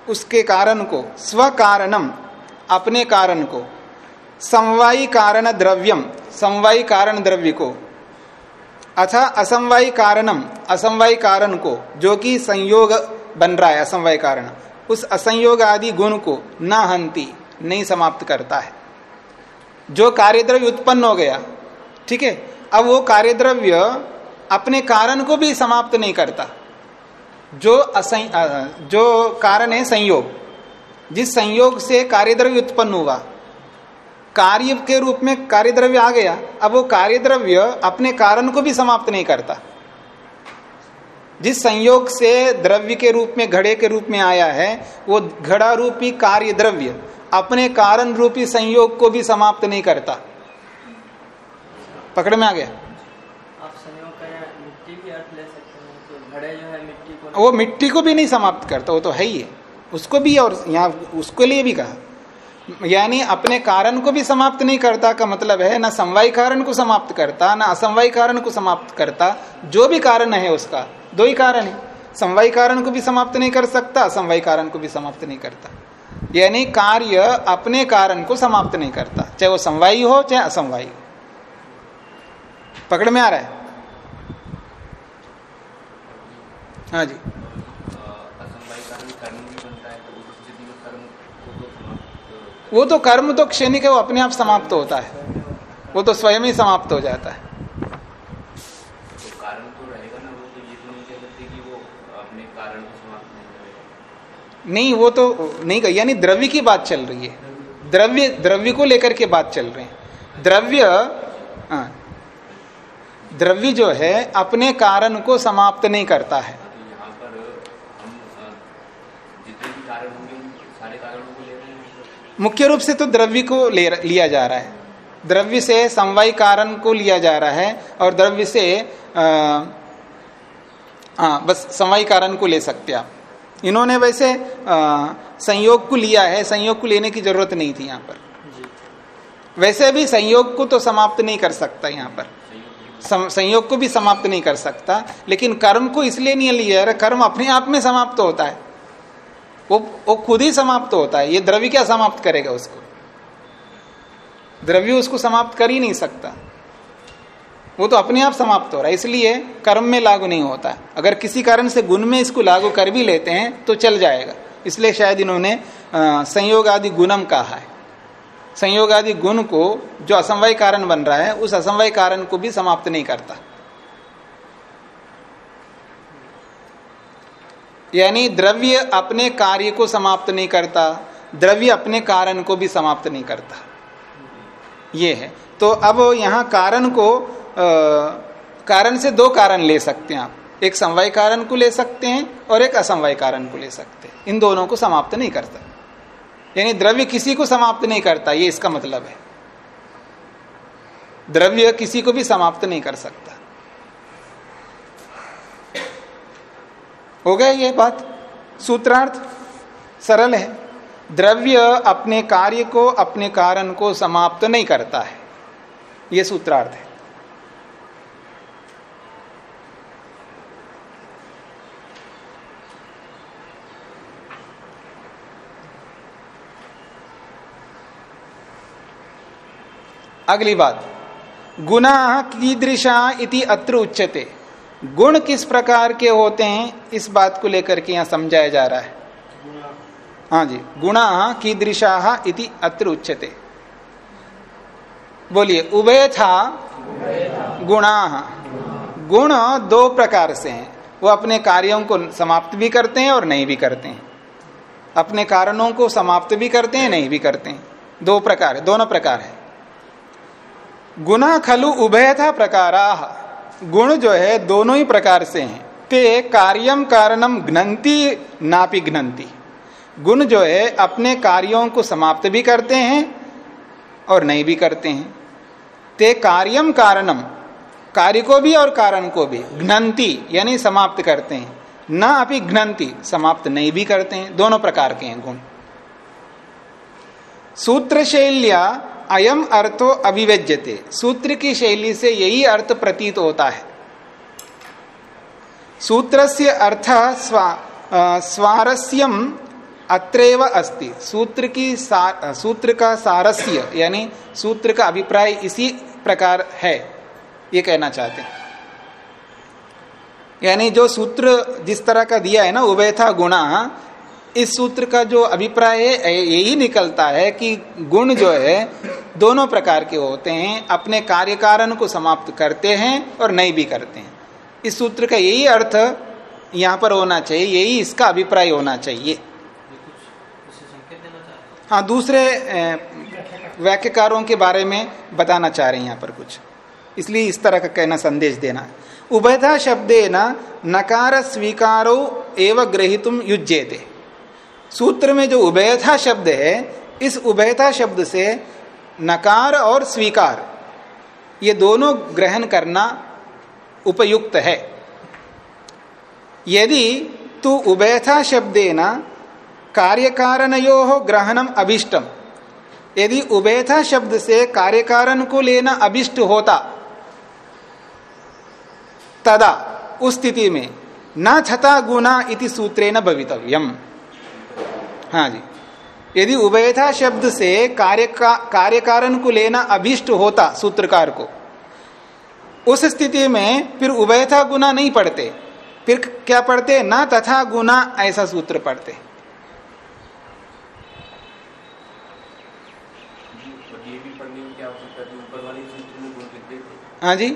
उसके कारण को स्व कारणम अपने कारण को, समवायी कारण द्रव्यम, समवायी कारण द्रव्य को, अथा असमवाय कारणम, असमवाय कारण को, जो कि संयोग बन रहा है, असमवाय कारण, उस असंयोग आदि गुण को न हंती, नहीं समाप्त करता है। जो कार्यद्रव्य उत्पन्न हो गया, ठीक है, अब वो कार्यद्रव्य अपने कारण को भी समाप्त नहीं करता। जो असं जो कारण है संयोग। जिस संयोग से कार्यद्रव्य उत्पन्न हुआ, कार्य के रूप में कार्यद्रव्य आ गया, अब वो कार्यद्रव्य अपने कारण को भी समाप्त नहीं करता। जिस संयोग से द्रव्य के रूप में, घड़े के रूप में आया है, वो घड़ा रूपी कार्य द्रव्य अपने कारण रूपी संयोग को भी समाप्त नहीं करता। पकड़ में आ गया आप संयोग का यहाँ मिट्टी भी अर्थ ले सकते जो है मिट्टी को वो मिट्टी को भी नहीं समाप्त करता, वो तो है ही है। उसको भी और यहाँ उसके लिए भी कहा। यानी अपने कारण को भी समाप्त नहीं करता का मतलब है, ना समवाय कारण को समाप्त करता, ना असमवाय कारण को समाप्त करता। जो भी कारण है उसका, दो ही कारण है। समवाय कारण को भी समाप्त नहीं कर सकता, असमवाय कारण को भी समाप्त नहीं करता। यानी कार्य अपने कारण को समाप्त नहीं करता, चाहे वो समवायी हो, चाहे असमवायी हो। पकड़ में आ रहा है हाँ जी असमवाय कारण कर्म भी बनता है तो उस स्थिति में कर्म को तो जी। वो तो कर्म तो क्षणिक है वो अपने आप समाप्त होता है। वो तो स्वयं ही समाप्त हो जाता है। नहीं वो तो नहीं कही यानी द्रव्य की बात चल रही है। द्रव्य द्रव्य को लेकर के बात चल रही है। द्रव्य हाँ, द्रव्य जो है अपने कारण को समाप्त नहीं करता है तो यहाँ पर हम अ, जितने भी कारण होंगे उन सारे कारणों को ले रहे हैं मुख्य रूप से तो द्रव्य को ले लिया जा रहा है। द्रव्य से समवाय कारण को लिया जा रहा है और द्रव्य से हाँ बस समवाय कारण को ले सकते आप। इन्होंने वैसे आ, संयोग को लिया है संयोग को लेने की ज़रूरत नहीं थी यहाँ पर। वैसे भी संयोग को तो समाप्त नहीं कर सकता यहाँ पर। संयोग को भी समाप्त नहीं कर सकता लेकिन कर्म को इसलिए नहीं लिया कर्म अपने आप में समाप्त होता है। वो वो खुद ही समाप्त होता है। ये द्रव्य क्या समाप्त करेगा उसको? द्रव्य उसको समाप्त कर ही नहीं सकता। वो तो अपने आप समाप्त हो रहा है, इसलिए कर्म में लागू नहीं होता है। अगर किसी कारण से गुण में इसको लागू कर भी लेते हैं तो चल जाएगा। इसलिए शायद इन्होंने संयोग आदि गुणम कहा है। संयोग आदि गुण को जो असमवाय कारण बन रहा है, उस असमवाय कारण को भी समाप्त नहीं करता। यानी द्रव्य अपने कार्य को समाप्त नहीं करता द्रव्य अपने कारण को भी समाप्त नहीं करता। ये है। तो अब यहाँ कारण को आ, कारण से दो कारण ले सकते हैं आप। एक समवाय कारण को ले सकते हैं और एक असमवाय कारण को ले सकते हैं। इन दोनों को समाप्त नहीं करता। यानी द्रव्य किसी को समाप्त नहीं करता ये इसका मतलब है। द्रव्य किसी को भी समाप्त नहीं कर सकता। हो गया ये बात? सूत्रार्थ, सरल है। द्रव्य अपने कार्य को, अपने कारण को समाप्त नहीं करता है। ये सूत्रार्थ है। अगली बात। गुना कीदृशा इति अत्र उच्चते गुण किस प्रकार के होते हैं, इस बात को लेकर के यहाँ समझाया जा रहा है। हाँ जी, गुणा कीदृशा इति अत्र उच्चते बोलिए उभय था गुणा। गुण दो प्रकार से हैं। वो अपने कार्यों को समाप्त भी करते हैं और नहीं भी करते हैं। अपने कारणों को समाप्त भी करते हैं, नहीं भी करते हैं। दो प्रकार, दोनों प्रकार है। गुना खलु उभय था प्रकारा। गुण जो है, दोनों ही प्रकार से हैं। ते कार्यम कारणम घ्नंती नापि घ्नंती गुण जो है, अपने कार्यों को समाप्त भी करते हैं और नहीं भी करते हैं। ते कार्यम कारणम कार्य को भी और कारण को भी घ्नंती यानी समाप्त करते हैं। न अपि घ्नंती समाप्त नहीं भी करते हैं। दोनों प्रकार के हैं गुण। सूत्र शैल्या अयम अर्थो अभिव्यज्यते। सूत्र की शैली से यही अर्थ प्रतीत होता है। सूत्र से अर्थ स्वा, स्वारस्यम अत्रेव अस्ति। सूत्र की सा, सूत्र का सारस्य यानी सूत्र का अभिप्राय इसी प्रकार है ये कहना चाहते हैं। यानी जो सूत्र जिस तरह का दिया है ना उभयथा गुणा इस सूत्र का जो अभिप्राय है यही निकलता है कि गुण जो है दोनों प्रकार के होते हैं, अपने कार्य कारण को समाप्त करते हैं और नहीं भी करते हैं। इस सूत्र का यही अर्थ यहाँ पर होना चाहिए, यही इसका अभिप्राय होना चाहिए। हाँ दूसरे व्याख्याकारों के बारे में बताना चाह रहे हैं यहाँ पर कुछ। इसलिए इस तरह का कहना संदेश देना। उभयथा शब्दे न, नकार स्वीकारो एवं ग्रहितुम युज्यते। सूत्र में जो उभयथा शब्द है, इस उभयथा शब्द से नकार और स्वीकार, ये दोनों ग्रहण करना उपयुक्त है। यदि तू उभयथा शब्देन कार्यकारणयो ग्रहणम अभिष्टम, यदि उभयथा शब्द से कार्यकारण को लेना अभिष्ट होता, तदा उस स्थिति में न छता गुना इति सूत्रे न भवितव्यम। हाँ जी। यदि उभयथा शब्द से कार्य का कार्यकारण को लेना अभिष्ट होता सूत्रकार को, उस स्थिति में फिर उभयथा गुना नहीं पढ़ते। फिर क्या पढ़ते? ना तथा गुना ऐसा सूत्र पढ़ते। थी हाँ जी।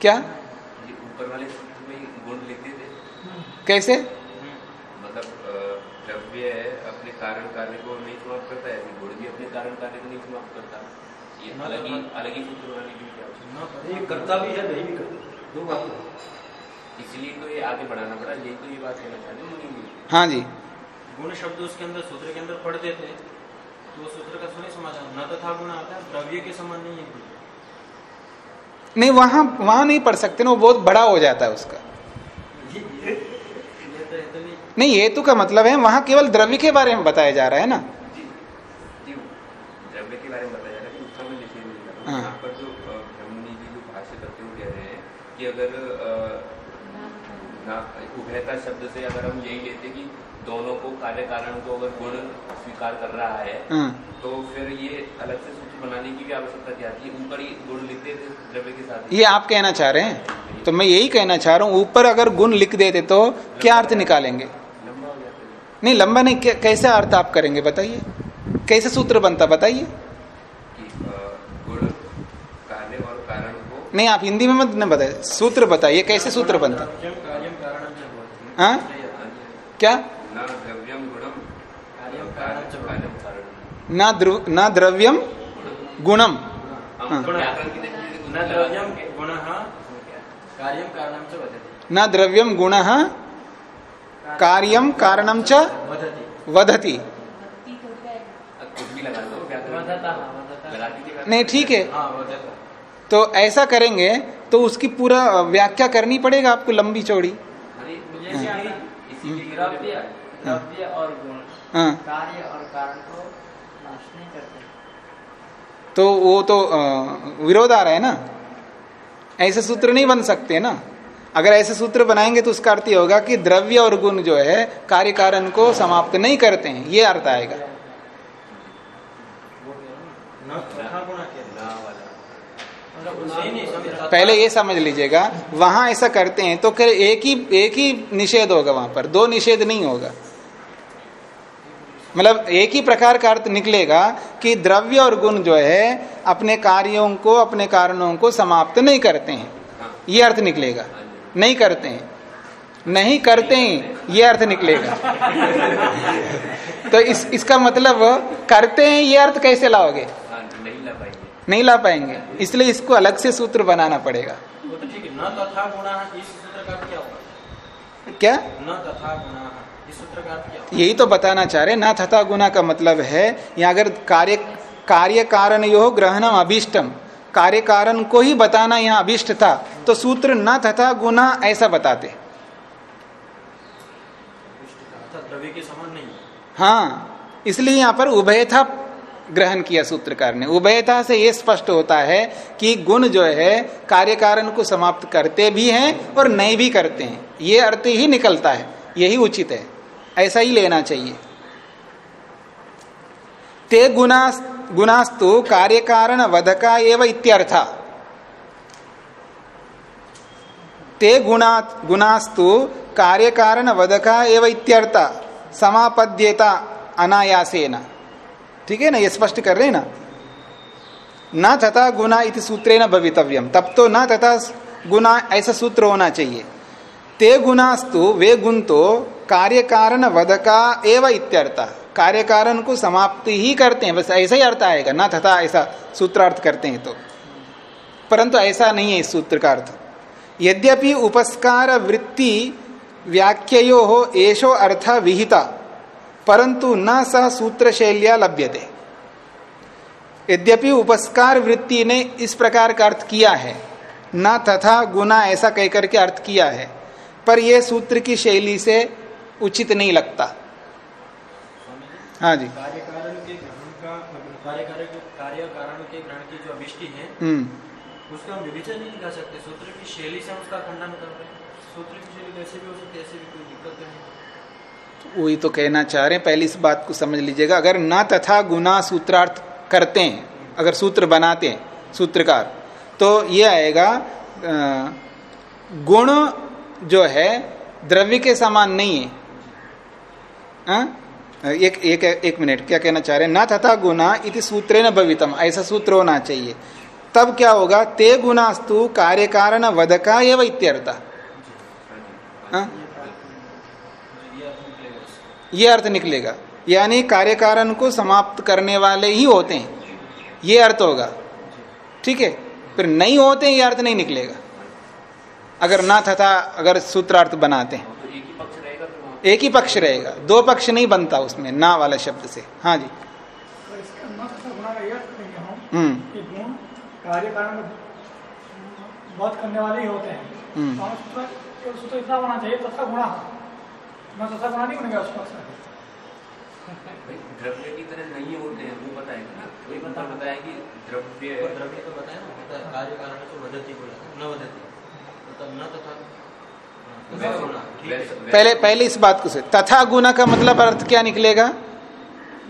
क्या? ऊपर वाले सूत्र में गुण लिख देते कैसे? मतलब द्रव्य है कारण कार्य को नहीं समाप्त करता है गुण भी अपने कारण कार्य को नहीं समाप्त करता। ये अलग ही अलग ही सूत्र बनाने की क्या ये करता भी है नहीं भी करता। दो बात इसलिए तो ये आगे बढ़ाना पड़ा यही तो ये बात कहना चाहते मुनि जी। हाँ जी। गुण शब्द उसके अंदर सूत्र के अंदर पढ़ देते तो सूत्र का थोड़ी समाधान? न तथा गुण आता है द्रव्य के समान नहीं है नहीं वहाँ वहाँ नहीं पढ़ सकते ना वो बहुत बड़ा हो जाता है उसका। ये ये ये तो इतनी नहीं हेतु का मतलब है वहाँ केवल द्रव्य के बारे में बताया जा रहा है ना? द्रव्य के बारे में बताया जा रहा कि उसका मैं लिखे नहीं जा रहा यहाँ पर जो ब्रह्मनि जी जो भाष्य करते हुए कह रहे कि अगर उभयता शब्द से अगर हम यही लेते कि दोनों को कार्य कारण को अगर गुण स्वीकार कर रहा है हाँ। तो फिर ये अलग से सूत्र बनाने की भी आवश्यकता क्या थी ऊपर ही गुण लिख देते द्रव्य के साथ ये आप कहना चाह रहे हैं? तो मैं यही कहना चाह रहा हूँ ऊपर अगर गुण लिख देते तो क्या अर्थ निकालेंगे? नहीं लंबा नहीं कै- कैसे अर्थ आप करेंगे बताइए। कैसे सूत्र बनता बताइए। कि गुण कार्य और कारण को नहीं आप हिंदी में मत न बताइए सूत्र बताइए कैसे सूत्र बनता। हाँ? क्या? ना द्रव ना द्रव्यम गुणम। हाँ। न द्रव्यम गुणः ना द्रव्यम गुण कार्यम कारणम च वधति नहीं ठीक है। हाँ तो ऐसा करेंगे तो उसकी पूरा व्याख्या करनी पड़ेगा आपको लंबी चौड़ी। हाँ। हाँ। कार्य और कारण को नाश नहीं करते। तो वो तो विरोध आ रहा है ना? ऐसे सूत्र नहीं बन सकते ना? अगर ऐसे सूत्र बनाएँगे तो उसका अर्थ ये होगा कि द्रव्य और गुण जो है कार्य कारण को समाप्त नहीं करते हैं। ये अर्थ आएगा। पहले ये समझ लीजिएगा, वहाँ ऐसा करते हैं तो फिर एक ही एक ही निषेध होगा वहाँ पर। दो निषेध नहीं होगा। मतलब एक ही प्रकार का अर्थ निकलेगा कि द्रव्य और गुण जो है अपने कार्यों को, अपने कारणों को समाप्त नहीं करते हाँ। ये अर्थ निकलेगा। नहीं करते हैं। नहीं करते हैं ये अर्थ निकलेगा। तो इस इसका मतलब करते हैं ये अर्थ कैसे लाओगे? नहीं ला पाएँगे। नहीं ला पाएँगे इसलिए इसको अलग से सूत्र बनाना पड़ेगा। वो तो ठीक है न तथा गुणा इस सूत्र का क्या होगा? क्या? न तथा गुणा इस सूत्र का क्या यही तो बताना चाह रहे ना तथा गुना का मतलब है या अगर कार्य कार्य कारण यो ग्रहणम अभिष्टम। कार्य कारण को ही बताना यहाँ अभिष्ट था तो सूत्र न तथा गुना ऐसा बताते। अर्थात द्रव्य के समान नहीं हाँ। इसलिए यहाँ पर उभयथा ग्रहण किया सूत्रकार ने। उभयता से यह स्पष्ट होता है कि गुण जो है कार्य कारण को समाप्त करते भी हैं और नहीं भी करते हैं। ये अर्थ ही निकलता है यही उचित है ऐसा ही लेना चाहिए। ते गुना गुणास्तु कार्य कारण वधका एवं इत्यर्थ ते गुणा गुणास्तु कार्य कारण वदका एवं इत्यर्थ समापद्येता अनायासेन ठीक है ना ये स्पष्ट कर रहे हैं ना न तथा गुना इति सूत्रे न भवितव्यम तब तो न तथा गुना ऐसा सूत्र होना चाहिए ते गुणास्तु वे गुण तो कार्य कारण वधका एवं इत्यर्थ कार्य कारण को समाप्ति ही करते हैं, बस ऐसा ही अर्थ आएगा, ना तथा ऐसा सूत्रार्थ करते हैं तो। परंतु ऐसा नहीं है इस सूत्र का अर्थ। यद्यपि उपस्कार वृत्ति व्याख्यो हो एशो अर्थ विहिता, परंतु न सह सूत्र शैलिया लभ्यते। यद्यपि उपस्कार वृत्ति ने इस प्रकार का अर्थ किया है, न तथा गुना ऐसा कहकर के अर्थ किया है, पर यह सूत्र की शैली से उचित नहीं लगता। हाँ जी। कार्य कारण के ग्रहण का कार्य कार्य कारण के ग्रहण की जो अभिष्टि है हम्म। उसका हम विवेचन नहीं कर सकते। सूत्र की शैली से उसका खंडन कर रहे हैं। सूत्र की शैली कैसे भी हो सकती है ऐसे भी कोई दिक्कत नहीं वही तो कहना चाह रहे हैं। पहले इस बात को समझ लीजिएगा। अगर न तथा गुना सूत्रार्थ करते हैं अगर सूत्र बनाते हैं सूत्रकार तो ये आएगा गुण जो है द्रव्य के समान नहीं है। हाँ? एक एक एक मिनट, क्या कहना चाह रहे हैं? न तथा गुना इति सूत्रे न भवितम, ऐसा सूत्र होना चाहिए। तब क्या होगा? ते गुणास्तु कार्य कारण वधका एवं इत्यर्थ। हाँ? ये अर्थ निकलेगा। ये अर्थ निकलेगा यानी कार्य कारण को समाप्त करने वाले ही होते हैं। ये अर्थ होगा। ठीक है? फिर नहीं होते ये अर्थ नहीं निकलेगा। अगर ना तथा अगर सूत्रार्थ बनाते हैं तो एक ही पक्ष रहेगा फिर वहाँ एक ही पक्ष रहेगा। दो पक्ष नहीं बनता उसमें ना वाला शब्द से। हाँ जी। तो हम्म। कार्य कारण बहुत करने वाले ही होते हैं। हम्म। तो हमें सूत्र केवल सूत्र इतना होना चाहिए तथा गुणा न तथा गुणा नहीं बनेगा उसको द्रव्य की तरह नहीं होते हैं वो बताएगा ना। वही बताया कि द्रव्य द्रव्य तो बताया ना कार्य कारण से वदती बोला न वदती मतलब न तथा वैसा- होना ठीक है वैसा- पहले पहले इस बात को से। तथा गुना का मतलब अर्थ क्या निकलेगा?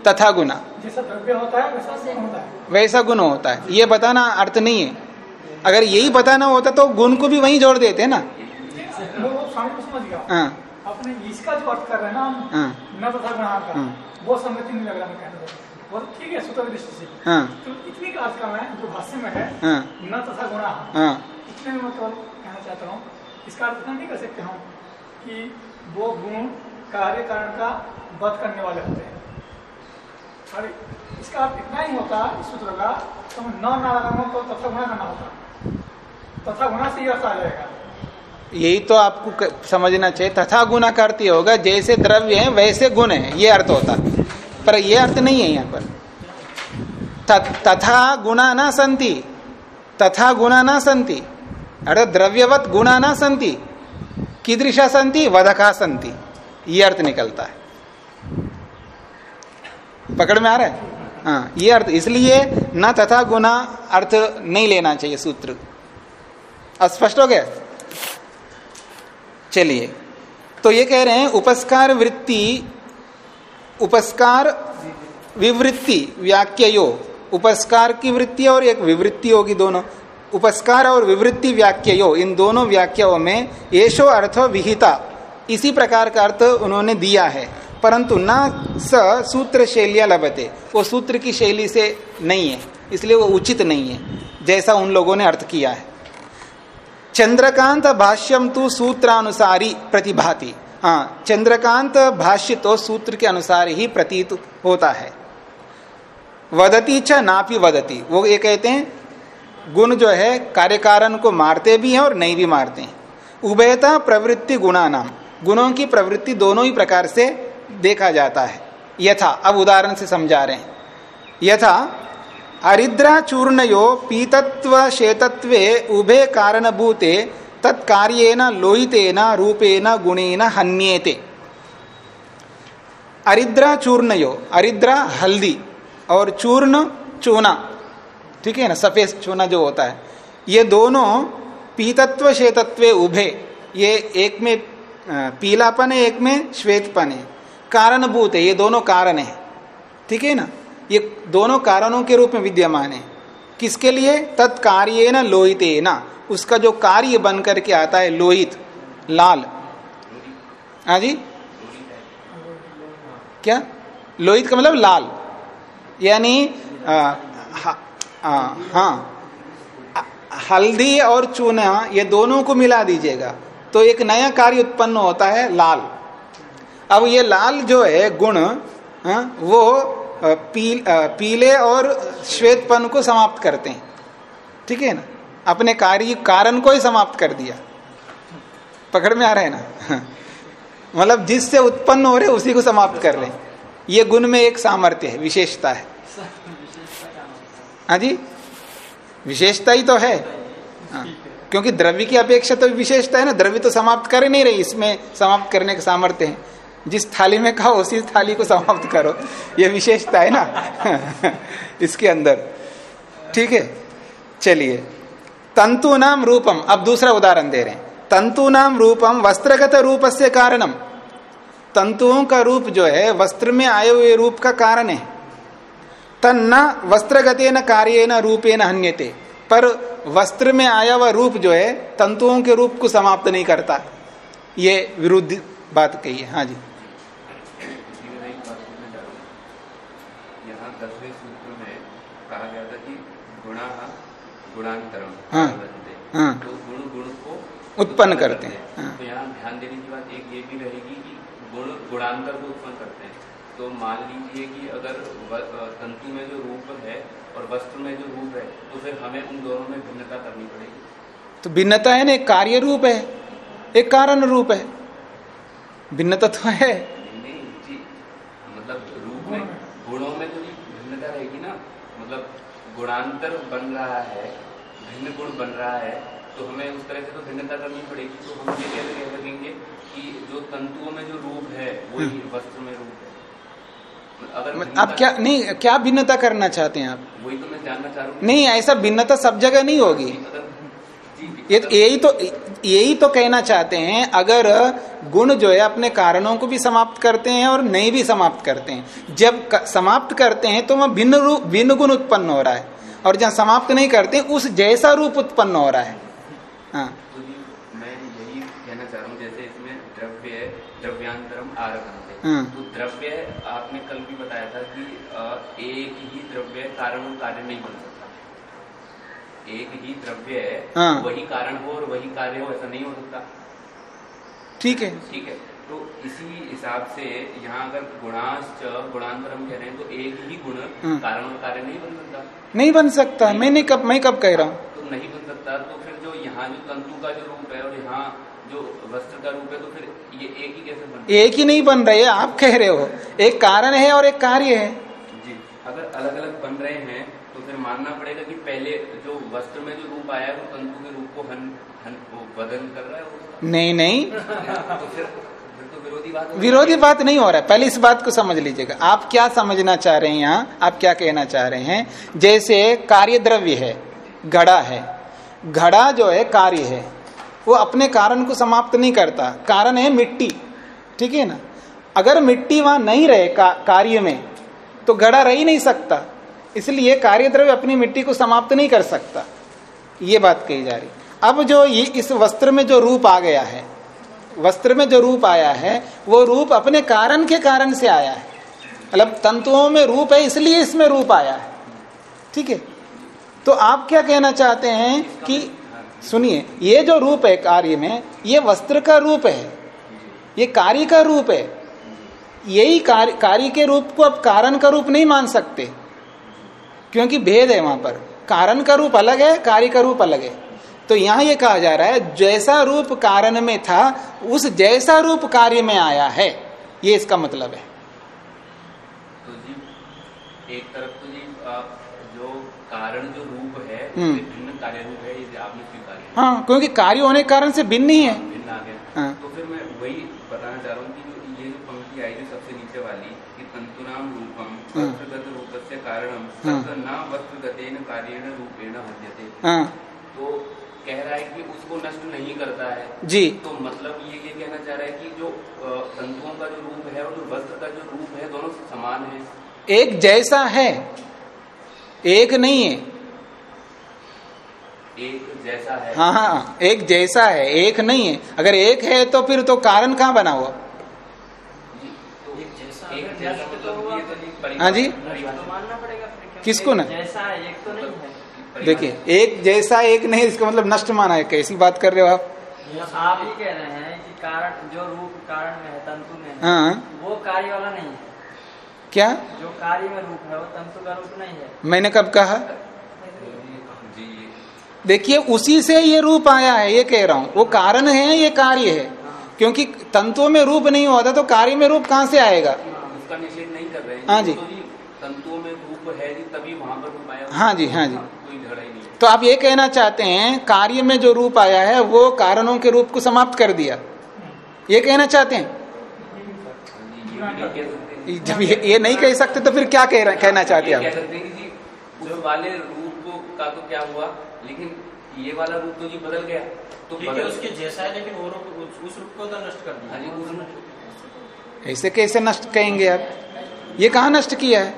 तथा गुना जैसा द्रव्य होता है वैसा गुण होता है। वैसा गुण होता है। ये बताना अर्थ नहीं है। अगर यही बताना होता तो गुण को भी वहीं जोड़ देते ना। हाँ। अपने इसका जो अर्थ कर रहे हैं ना हम हाँ। न तथा का हम्म। वो संगति नहीं लग रहा मैं कहने को तो ठीक है सूत्र दृष्टि से। हाँ। तो इतनी का अर्थ करना है जो भाष्य में है हाँ। न तथा गुणा। हाँ। इतने में मतलब कहना चाहता हूँ इसका अर्थ नहीं कर सकते हम, कि वो गुण कार्य कारण का वध करने वाले होते हैं। और इसका अर्थ इतना ही होता इस सूत्र का तो हम न ना लगाना तो तथा गुणा करना होता तथा गुणा से ही अर्थ आ जाएगा। यही तो आपको समझना चाहिए, तथा गुना का अर्थ होगा, जैसे द्रव्य है, वैसे गुण है, ये अर्थ होता पर ये अर्थ नहीं है यहाँ पर। तथा गुणा ना संति, तथा गुणा ना संति। अर्थात द्रव्यवत गुणा ना संति। कीदृशा संति, वधका संति। ये अर्थ निकलता है। पकड़ में आ रहा है? हाँ ये अर्थ। इसलिए न तथा गुना अर्थ नहीं लेना चाहिए सूत्र। अस्पष्ट हो गया? चलिए। तो ये कह रहे हैं, उपस्कार वृत्ति, उपस्कार विवृत्ति, व्याख्यो उपस्कार की वृत्ति और एक विवृत्ति होगी दोनों। उपस्कार और विवृत्ति व्याख्यो इन दोनों व्याख्याओं में येषो अर्थ विहिता, इसी प्रकार का अर्थ उन्होंने दिया है। परंतु न स सूत्र शैलिया लबते वो सूत्र की शैली से नहीं है, इसलिए वो उचित नहीं है, जैसा उन लोगों ने अर्थ किया है। चंद्रकांत भाष्यम तो सूत्रानुसारी प्रतिभाति। हाँ चंद्रकांत भाष्य तो सूत्र के अनुसार ही प्रतीत होता है। वदती च नापी वदती, वो ये कहते हैं गुण जो है कार्य कारण को मारते भी हैं और नहीं भी मारते हैं। उभयता प्रवृत्ति गुणा नाम। गुणों की प्रवृत्ति दोनों ही प्रकार से देखा जाता है। यथा, अब उदाहरण से समझा रहे हैं। यथा, अरिद्रा चूर्णयो पीतत्व शेतत्वे उभे कारणभूते तत्कार्येन लोहितेन रूपेण गुणेन हन्येते। अरिद्रा चूर्णयो, अरिद्रा हल्दी और चूर्ण चूना। ठीक है ना? सफ़ेद चूना जो होता है। ये दोनों पीतत्व शेतत्वे उभे। ये एक में पीलापन है, एक में श्वेतपन है। कारणभूत है, ये दोनों कारण है। ठीक है ना? ये दोनों कारणों के रूप में विद्यमान है। किसके लिए? तत्कार्य न लोहित ना उसका जो कार्य बन करके आता है, लोहित, लाल। हाँ जी? क्या? लोहित का मतलब लाल। यानी हा, आ, हाँ हल्दी और चूना ये दोनों को मिला दीजिएगा। तो एक नया कार्य उत्पन्न होता है लाल। अब ये लाल जो है गुण हाँ, वो पील, पीले और श्वेतपन को समाप्त करते हैं। ठीक है ना? अपने कार्य कारण को ही समाप्त कर दिया। पकड़ में आ रहे हैं ना? मतलब जिससे उत्पन्न हो रहे उसी को समाप्त कर रहे ये गुण में एक सामर्थ्य है विशेषता है। हाँ जी? विशेषता ही तो है। हाँ। क्योंकि द्रव्य की अपेक्षा तो विशेषता है ना, द्रव्य तो समाप्त कर नहीं रही, इसमें समाप्त करने का सामर्थ्य है। जिस थाली में खाओ, उसी थाली को समाप्त करो। ये विशेषता है ना? इसके अंदर। ठीक है? चलिए। तंतु नाम रूपम, अब दूसरा उदाहरण दे रहे हैं। तंतु नाम रूपम, वस्त्रगत रूप से कारणम। तंतुओं का रूप जो है, वस्त्र में आए हुए रूप का कारण है। तन्ना वस्त्रगते न कार्य न रूपे न हन्यते। पर वस्त्र में आया हुआ रूप जो है तंतुओं के रूप को समाप्त नहीं करता। ये विरुद्ध बात कही है। हाँ जी। हाँ। हाँ। तो गुण गुण को उत्पन्न करते हैं। हाँ। तो यहाँ ध्यान देने की बात एक ये भी रहेगी कि गुण गुणांतर को उत्पन्न करते हैं। तो मान लीजिए कि अगर तंतु में जो रूप है और वस्त्र में जो रूप है तो फिर हमें उन दोनों में भिन्नता करनी पड़ेगी। तो भिन्नता है ना एक कार्य रूप है एक कारण रूप है। भिन्नता तो है। नहीं जी मतलब रूप में गुणों में तो भिन्नता रहेगी ना। मतलब गुणांतर बन रहा है भिन्न गुण बन रहा है तो हमें उस तरह से तो भिन्नता करनी पड़ेगी। तो हम ये कैसे कह सकेंगे कि जो तंतुओं में जो रूप है वही हम्म। वस्त्र में रूप है। अगर आप क्या नहीं क्या भिन्नता करना चाहते हैं आप? वही तो मैं जानना चाह रहा हूँ। नहीं ऐसा भिन्नता सब जगह नहीं होगी। ये यही तो यही तो कहना चाहते हैं अगर गुण जो है अपने कारणों को भी समाप्त करते हैं और नहीं भी समाप्त करते हैं। जब समाप्त करते हैं तो वह भिन्न रूप भिन्न गुण उत्पन्न हो रहा है। और जहाँ समाप्त नहीं करते उस जैसा रूप उत्पन्न हो रहा है। हाँ। तो मैं यही कहना चाह रहा हूँ जैसे इसमें द्रव्य द्रव्यांतरम आरभ। तो द्रव्य आपने कल भी बताया था कि एक ही द्रव्य कारण और कार्य नहीं बन सकता। एक ही द्रव्य है हाँ। वही कारण हो और वही कार्य हो ऐसा नहीं हो सकता। ठीक है। ठीक है। तो इसी हिसाब से यहाँ अगर गुणाश्च हम कह रहे हैं तो एक ही गुण हाँ। कारण और कार्य नहीं बन सकता। नहीं बन सकता। मैं नहीं कब मैं कब कह रहा हूँ? तो नहीं बन सकता। तो फिर जो यहाँ जो तंतु का जो रूप है और यहाँ जो वस्त्र का रूप है तो फिर ये एक ही कैसे बन एक ही नहीं बन रहे आप कह रहे हो। एक कारण है और एक कार्य है। जी अगर अलग अलग बन रहे हैं तो फिर मानना पड़ेगा कि पहले जो वस्त्र में जो रूप आया है वो तंतु के रूप को हन, हन वो बदल कर रहा है नहीं नहीं। तो फिर तो विरोधी बात विरोधी बात नहीं हो रहा है। पहले इस बात को समझ लीजिएगा। आप क्या समझना चाह रहे हैं यहाँ? आप क्या कहना चाह रहे हैं? जैसे कार्य द्रव्य है घड़ा है। घड़ा जो है कार्य है। वो अपने कारण को समाप्त नहीं करता। कारण है मिट्टी। ठीक है ना? अगर मिट्टी वहाँ नहीं रहे का, कार्य में तो घड़ा रह ही नहीं सकता। इसलिए कार्य द्रव्य अपनी मिट्टी को समाप्त नहीं कर सकता। ये बात कही जा रही। अब जो ये इस वस्त्र में जो रूप आ गया है वस्त्र में जो रूप आया है वो रूप अपने कारण के कारण से आया है। मतलब तंतुओं में रूप है इसलिए इसमें रूप आया है। ठीक है? तो आप क्या कहना चाहते हैं कि सुनिए ये जो रूप है कार्य में ये वस्त्र का रूप है ये कार्य का रूप है। यही कार्य कार्य के रूप को अब कारण का रूप नहीं मान सकते क्योंकि भेद है वहाँ पर। कारण का रूप अलग है कार्य का रूप अलग है। तो यहाँ ये कहा जा रहा है जैसा रूप कारण में था उस जैसा रूप कार्य में आया है। ये इसका मतलब है। तो जी एक तरफ़ तो जी आप जो कारण जो रूप है हम्म। कार्य है ये आपने स्वीकार हाँ क्योंकि कार्य होने के कारण से भिन्न ही है। भिन्न आ गया। हाँ। तो फिर मैं वही बताना चाह रहा हूँ कि ये जो पंक्ति आई जो सबसे नीचे वाली कि तंतुनाम रूपम हाँ। वस्त्रगत रूप से कारणम हाँ। न वस्त्रगतेन कार्येण रूपेण हत्यते तो कह रहा है कि उसको नष्ट नहीं करता है। जी। तो मतलब ये ये कहना चाह रहा है कि जो तंतुओं का जो रूप है और जो वस्त्र का जो रूप है दोनों समान है। एक जैसा है एक नहीं है। एक जैसा है। हाँ हाँ एक जैसा है एक नहीं है। अगर एक है तो फिर तो कारण कहाँ बना हुआ? तो एक जैसा एक अगर जैसा नष्ट तो तो हाँ जी? मानना पड़ेगा किसको ना? देखिए एक जैसा एक नहीं इसका मतलब नष्ट माना है। कैसी बात कर रहे हो आप आप ही कह रहे हैं कि कारण जो रूप कारण में है तंतु में है हाँ। वो कार्य वाला नहीं है। क्या? जो कार्य में रूप है वो तंतु का रूप नहीं है। मैंने कब कहा? देखिए उसी से ये रूप आया है ये कह रहा हूँ। वो कारण है ये कार्य है? क्योंकि तंतुओं में रूप नहीं होता तो कार्य में रूप कहाँ से आएगा? उसका निषेध नहीं कर रहे। हाँ जी। तो तंतुओं में रूप है तभी वहाँ पर रूप आया। हाँ जी, हाँ जी। तो आप ये कहना चाहते हैं कार्य में जो रूप आया है वो कारणों के रूप को समाप्त कर दिया। ये कहना चाहते हैं? ये नहीं कह सकते जब ये, ये नहीं कह सकते तो फिर क्या कह रहे कहना चाहते हैं आप? वाले रूप का तो क्या हुआ? लेकिन ये वाला रूप तो जी बदल गया। तो है बदल उसके जैसा है लेकिन वो रूप उस, रूप को तो नष्ट कर हाँ जी दिया ऐसे कैसे नष्ट कहेंगे आप? ये कहा नष्ट किया है?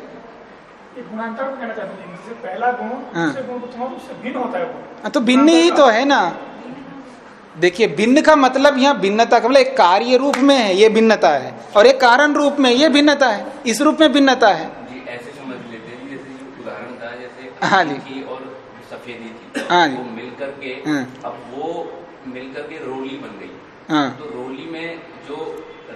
गुणांतर कहना चाहते हैं। जैसे पहला गुण हाँ। दूसरे गुण को तुम उससे भिन्न होता है हाँ, तो भिन्न ही तो है ना। देखिए भिन्न का मतलब यहाँ भिन्नता का मतलब एक कार्य रूप में है ये भिन्नता है। और एक कारण रूप में ये भिन्नता है। इस रूप में भिन्नता है। जी ऐसे समझ लेते हैं। जैसे उदाहरण था जैसे हाँ जी। और सफेदी थी हाँ। वो मिल करके हाँ। अब वो मिलकर के रोली बन गई हाँ तो रोली में जो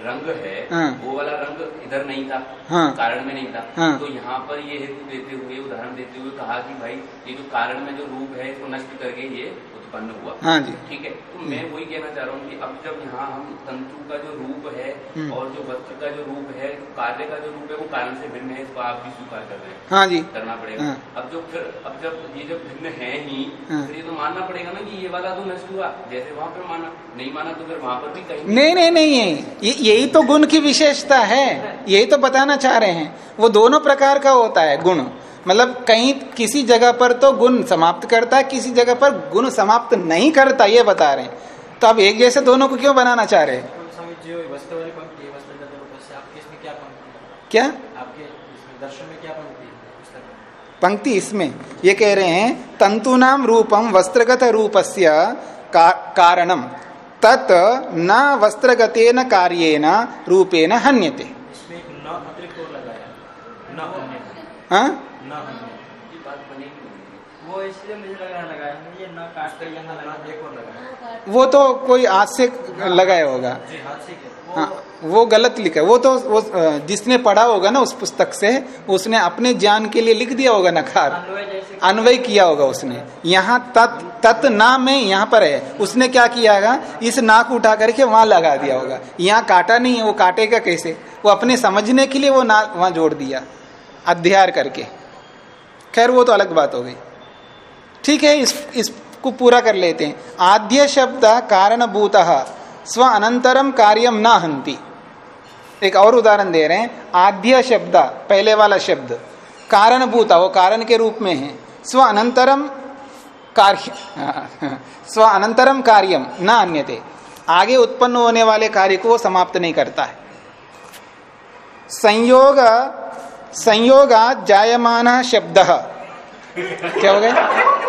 रंग है हाँ। वो वाला रंग इधर नहीं था हाँ। कारण में नहीं था हाँ। तो यहाँ पर ये हेतु देते हुए उदाहरण देते हुए कहा कि भाई ये जो कारण में जो रूप है इसको नष्ट करके ये उत्पन्न हुआ हाँ जी ठीक है मैं वही कहना चाह रहा हूँ कि अब जब यहाँ हम तंतु का जो रूप है हम्म। और जो वस्त्र का जो रूप है कार्य का जो रूप है वो कारण से भिन्न है इसको आप भी स्वीकार कर रहे हैं। हाँ जी। करना पड़ेगा। हाँ। अब जो फिर अब जब ये जब भिन्न है ही हाँ। फिर ये तो मानना पड़ेगा ना कि ये वाला तो नष्ट हुआ। जैसे वहाँ पर माना नहीं माना तो फिर वहाँ पर भी कहीं नहीं नहीं नहीं है ये यही तो गुण की विशेषता है। यही तो बताना चाह रहे हैं। वो दोनों प्रकार का होता है गुण। मतलब कहीं किसी जगह पर तो गुण समाप्त करता है किसी जगह पर गुण समाप्त नहीं करता ये बता रहे हैं। तो आप एक जैसे दोनों को क्यों बनाना चाह रहे हैं? रूप से क्या पंक्ति इसमें दर्शन में क्या पंक्ति पुस्तक में पंक्ति इसमें। ये कह रहे हैं तंतुनाम रूपम वस्त्रगत रूपस्य का, कारणम। तत् न वस्त्रगतेन कार्येन रूपेण हन्यते। न अतिरिक्त न अन्य हाँ न अन्य ये बात बनेगी नहीं। वो इसलिए मुझे लग रहा लगाया ये न काट कर यहाँ लगा न एक वो तो कोई आज से लगाया होगा। हाथ हाँ वो गलत लिखा है। वो तो वो जिसने पढ़ा होगा ना उस पुस्तक से उसने अपने ज्ञान के लिए लिख दिया होगा नखार अन्वय किया होगा उसने। यहाँ तत् तत् ना में यहाँ पर है। उसने क्या किया होगा? इस नाक उठा करके वहाँ लगा दिया होगा। यहाँ काटा नहीं है वो काटेगा कैसे? वो अपने समझने के लिए वो ना वहाँ जोड़ दिया। अध्यार करके। खैर वो तो अलग बात हो गई। ठीक है, इस, इसको पूरा कर लेते हैं। आद्य शब्द कारणभूत, स्व अनंतरम कार्यम न हंति एक और उदाहरण दे रहे हैं। आद्य शब्द, पहले वाला शब्द, कारणभूता, वो कारण के रूप में है। स्व अनंतरम कार्य, स्व अनंतरम कार्यम न अन्यते। आगे उत्पन्न होने वाले कार्य को वो समाप्त नहीं करता है। संयोग संयोगा जायमान शब्द। क्या हो गया?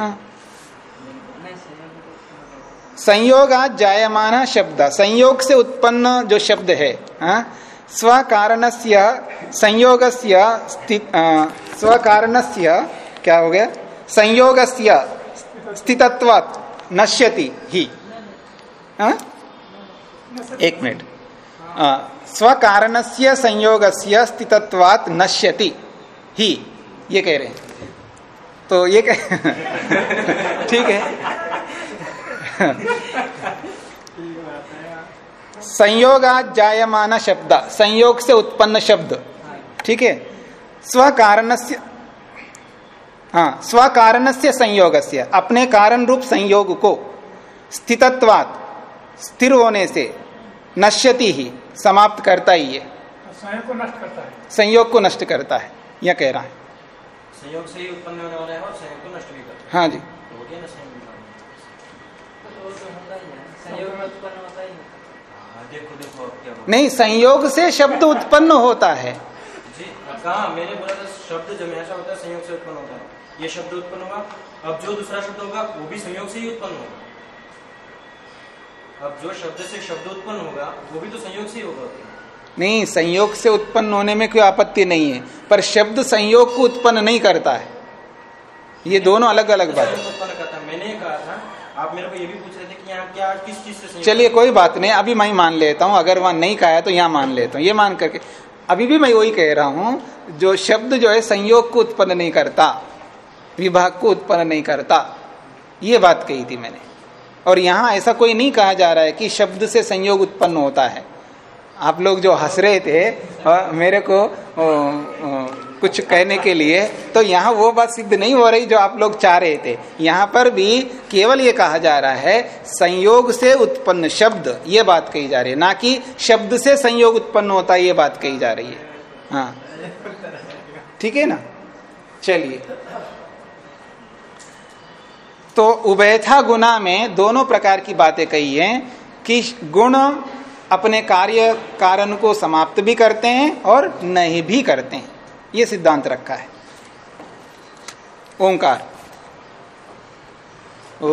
संयोग को- संयोगा जायमान शब्द। संयोग से उत्पन्न जो शब्द है हाँ? स्व संयोगस्य स्थित स्व कारणस्य क्या हो गया? संयोगस्य स्थितत्वात् नश्यति ही। हाँ? एक मिनट। स्व कारणस्य संयोगस्य स्थितत्वात् नश्यति ही। ये कह रहे हैं। तो ये कह ठीक है। संयोगा जायमान शब्द संयोग से उत्पन्न शब्द। ठीक है? स्व कारणस्य हाँ स्व कारण कारणस्य संयोगस्य अपने कारण रूप संयोग को स्थितत्वात स्थिर होने से नश्यति ही समाप्त करता ही है। स्वयं को नष्ट करता है। संयोग को नष्ट करता है यह कह रहा है। संयोग से ही उत्पन्न होने वाला है और संयोग को नष्ट भी करता हाँ। जी। हो गया ना संयोग तो तो ही नहीं संयोग से शब्द उत्पन्न होता है। जी कहा? मैंने बोला था शब्द जब ऐसा होता है संयोग से उत्पन्न होता है। ये शब्द उत्पन्न होगा अब जो दूसरा शब्द होगा वो भी संयोग से ही उत्पन्न होगा। अब जो शब्द से शब्द उत्पन्न होगा वो भी तो संयोग से ही होगा। नहीं संयोग से उत्पन्न होने में कोई आपत्ति नहीं है पर शब्द संयोग को उत्पन्न नहीं करता है। ये दोनों अलग अलग बात है उत्पन्न करता मैंने कहा था आप मेरे को ये भी पूछ रहे थे कि यहाँ क्या किस चीज़ से चलिए कोई बात नहीं अभी मैं मान लेता हूँ अगर वहाँ नहीं कहा है तो यहाँ मान लेता हूँ ये मान करके। अभी भी मैं वही कह रहा हूँ जो शब्द जो है संयोग को उत्पन्न नहीं करता विभाग को उत्पन्न नहीं करता ये बात कही थी मैंने। और यहाँ ऐसा कोई नहीं कहा जा रहा है कि शब्द से संयोग उत्पन्न होता है। आप लोग जो हंस रहे थे और मेरे को ओ, ओ, कुछ कहने के लिए तो यहाँ वो बात सिद्ध नहीं हो रही जो आप लोग चाह रहे थे। यहाँ पर भी केवल ये कहा जा रहा है संयोग से उत्पन्न शब्द ये बात कही जा रही है। ना कि शब्द से संयोग उत्पन्न होता है ये बात कही जा रही है। हाँ। ठीक है ना? चलिए। तो उभयथा गुना में दोनों प्रकार की बातें कही हैं कि गुण अपने कार्य कारण को समाप्त भी करते हैं और नहीं भी करते हैं। ये सिद्धांत रखा है। ओंकार। ओ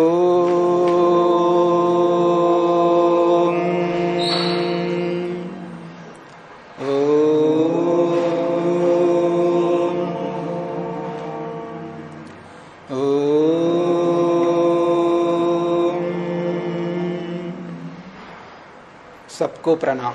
सबको प्रणाम।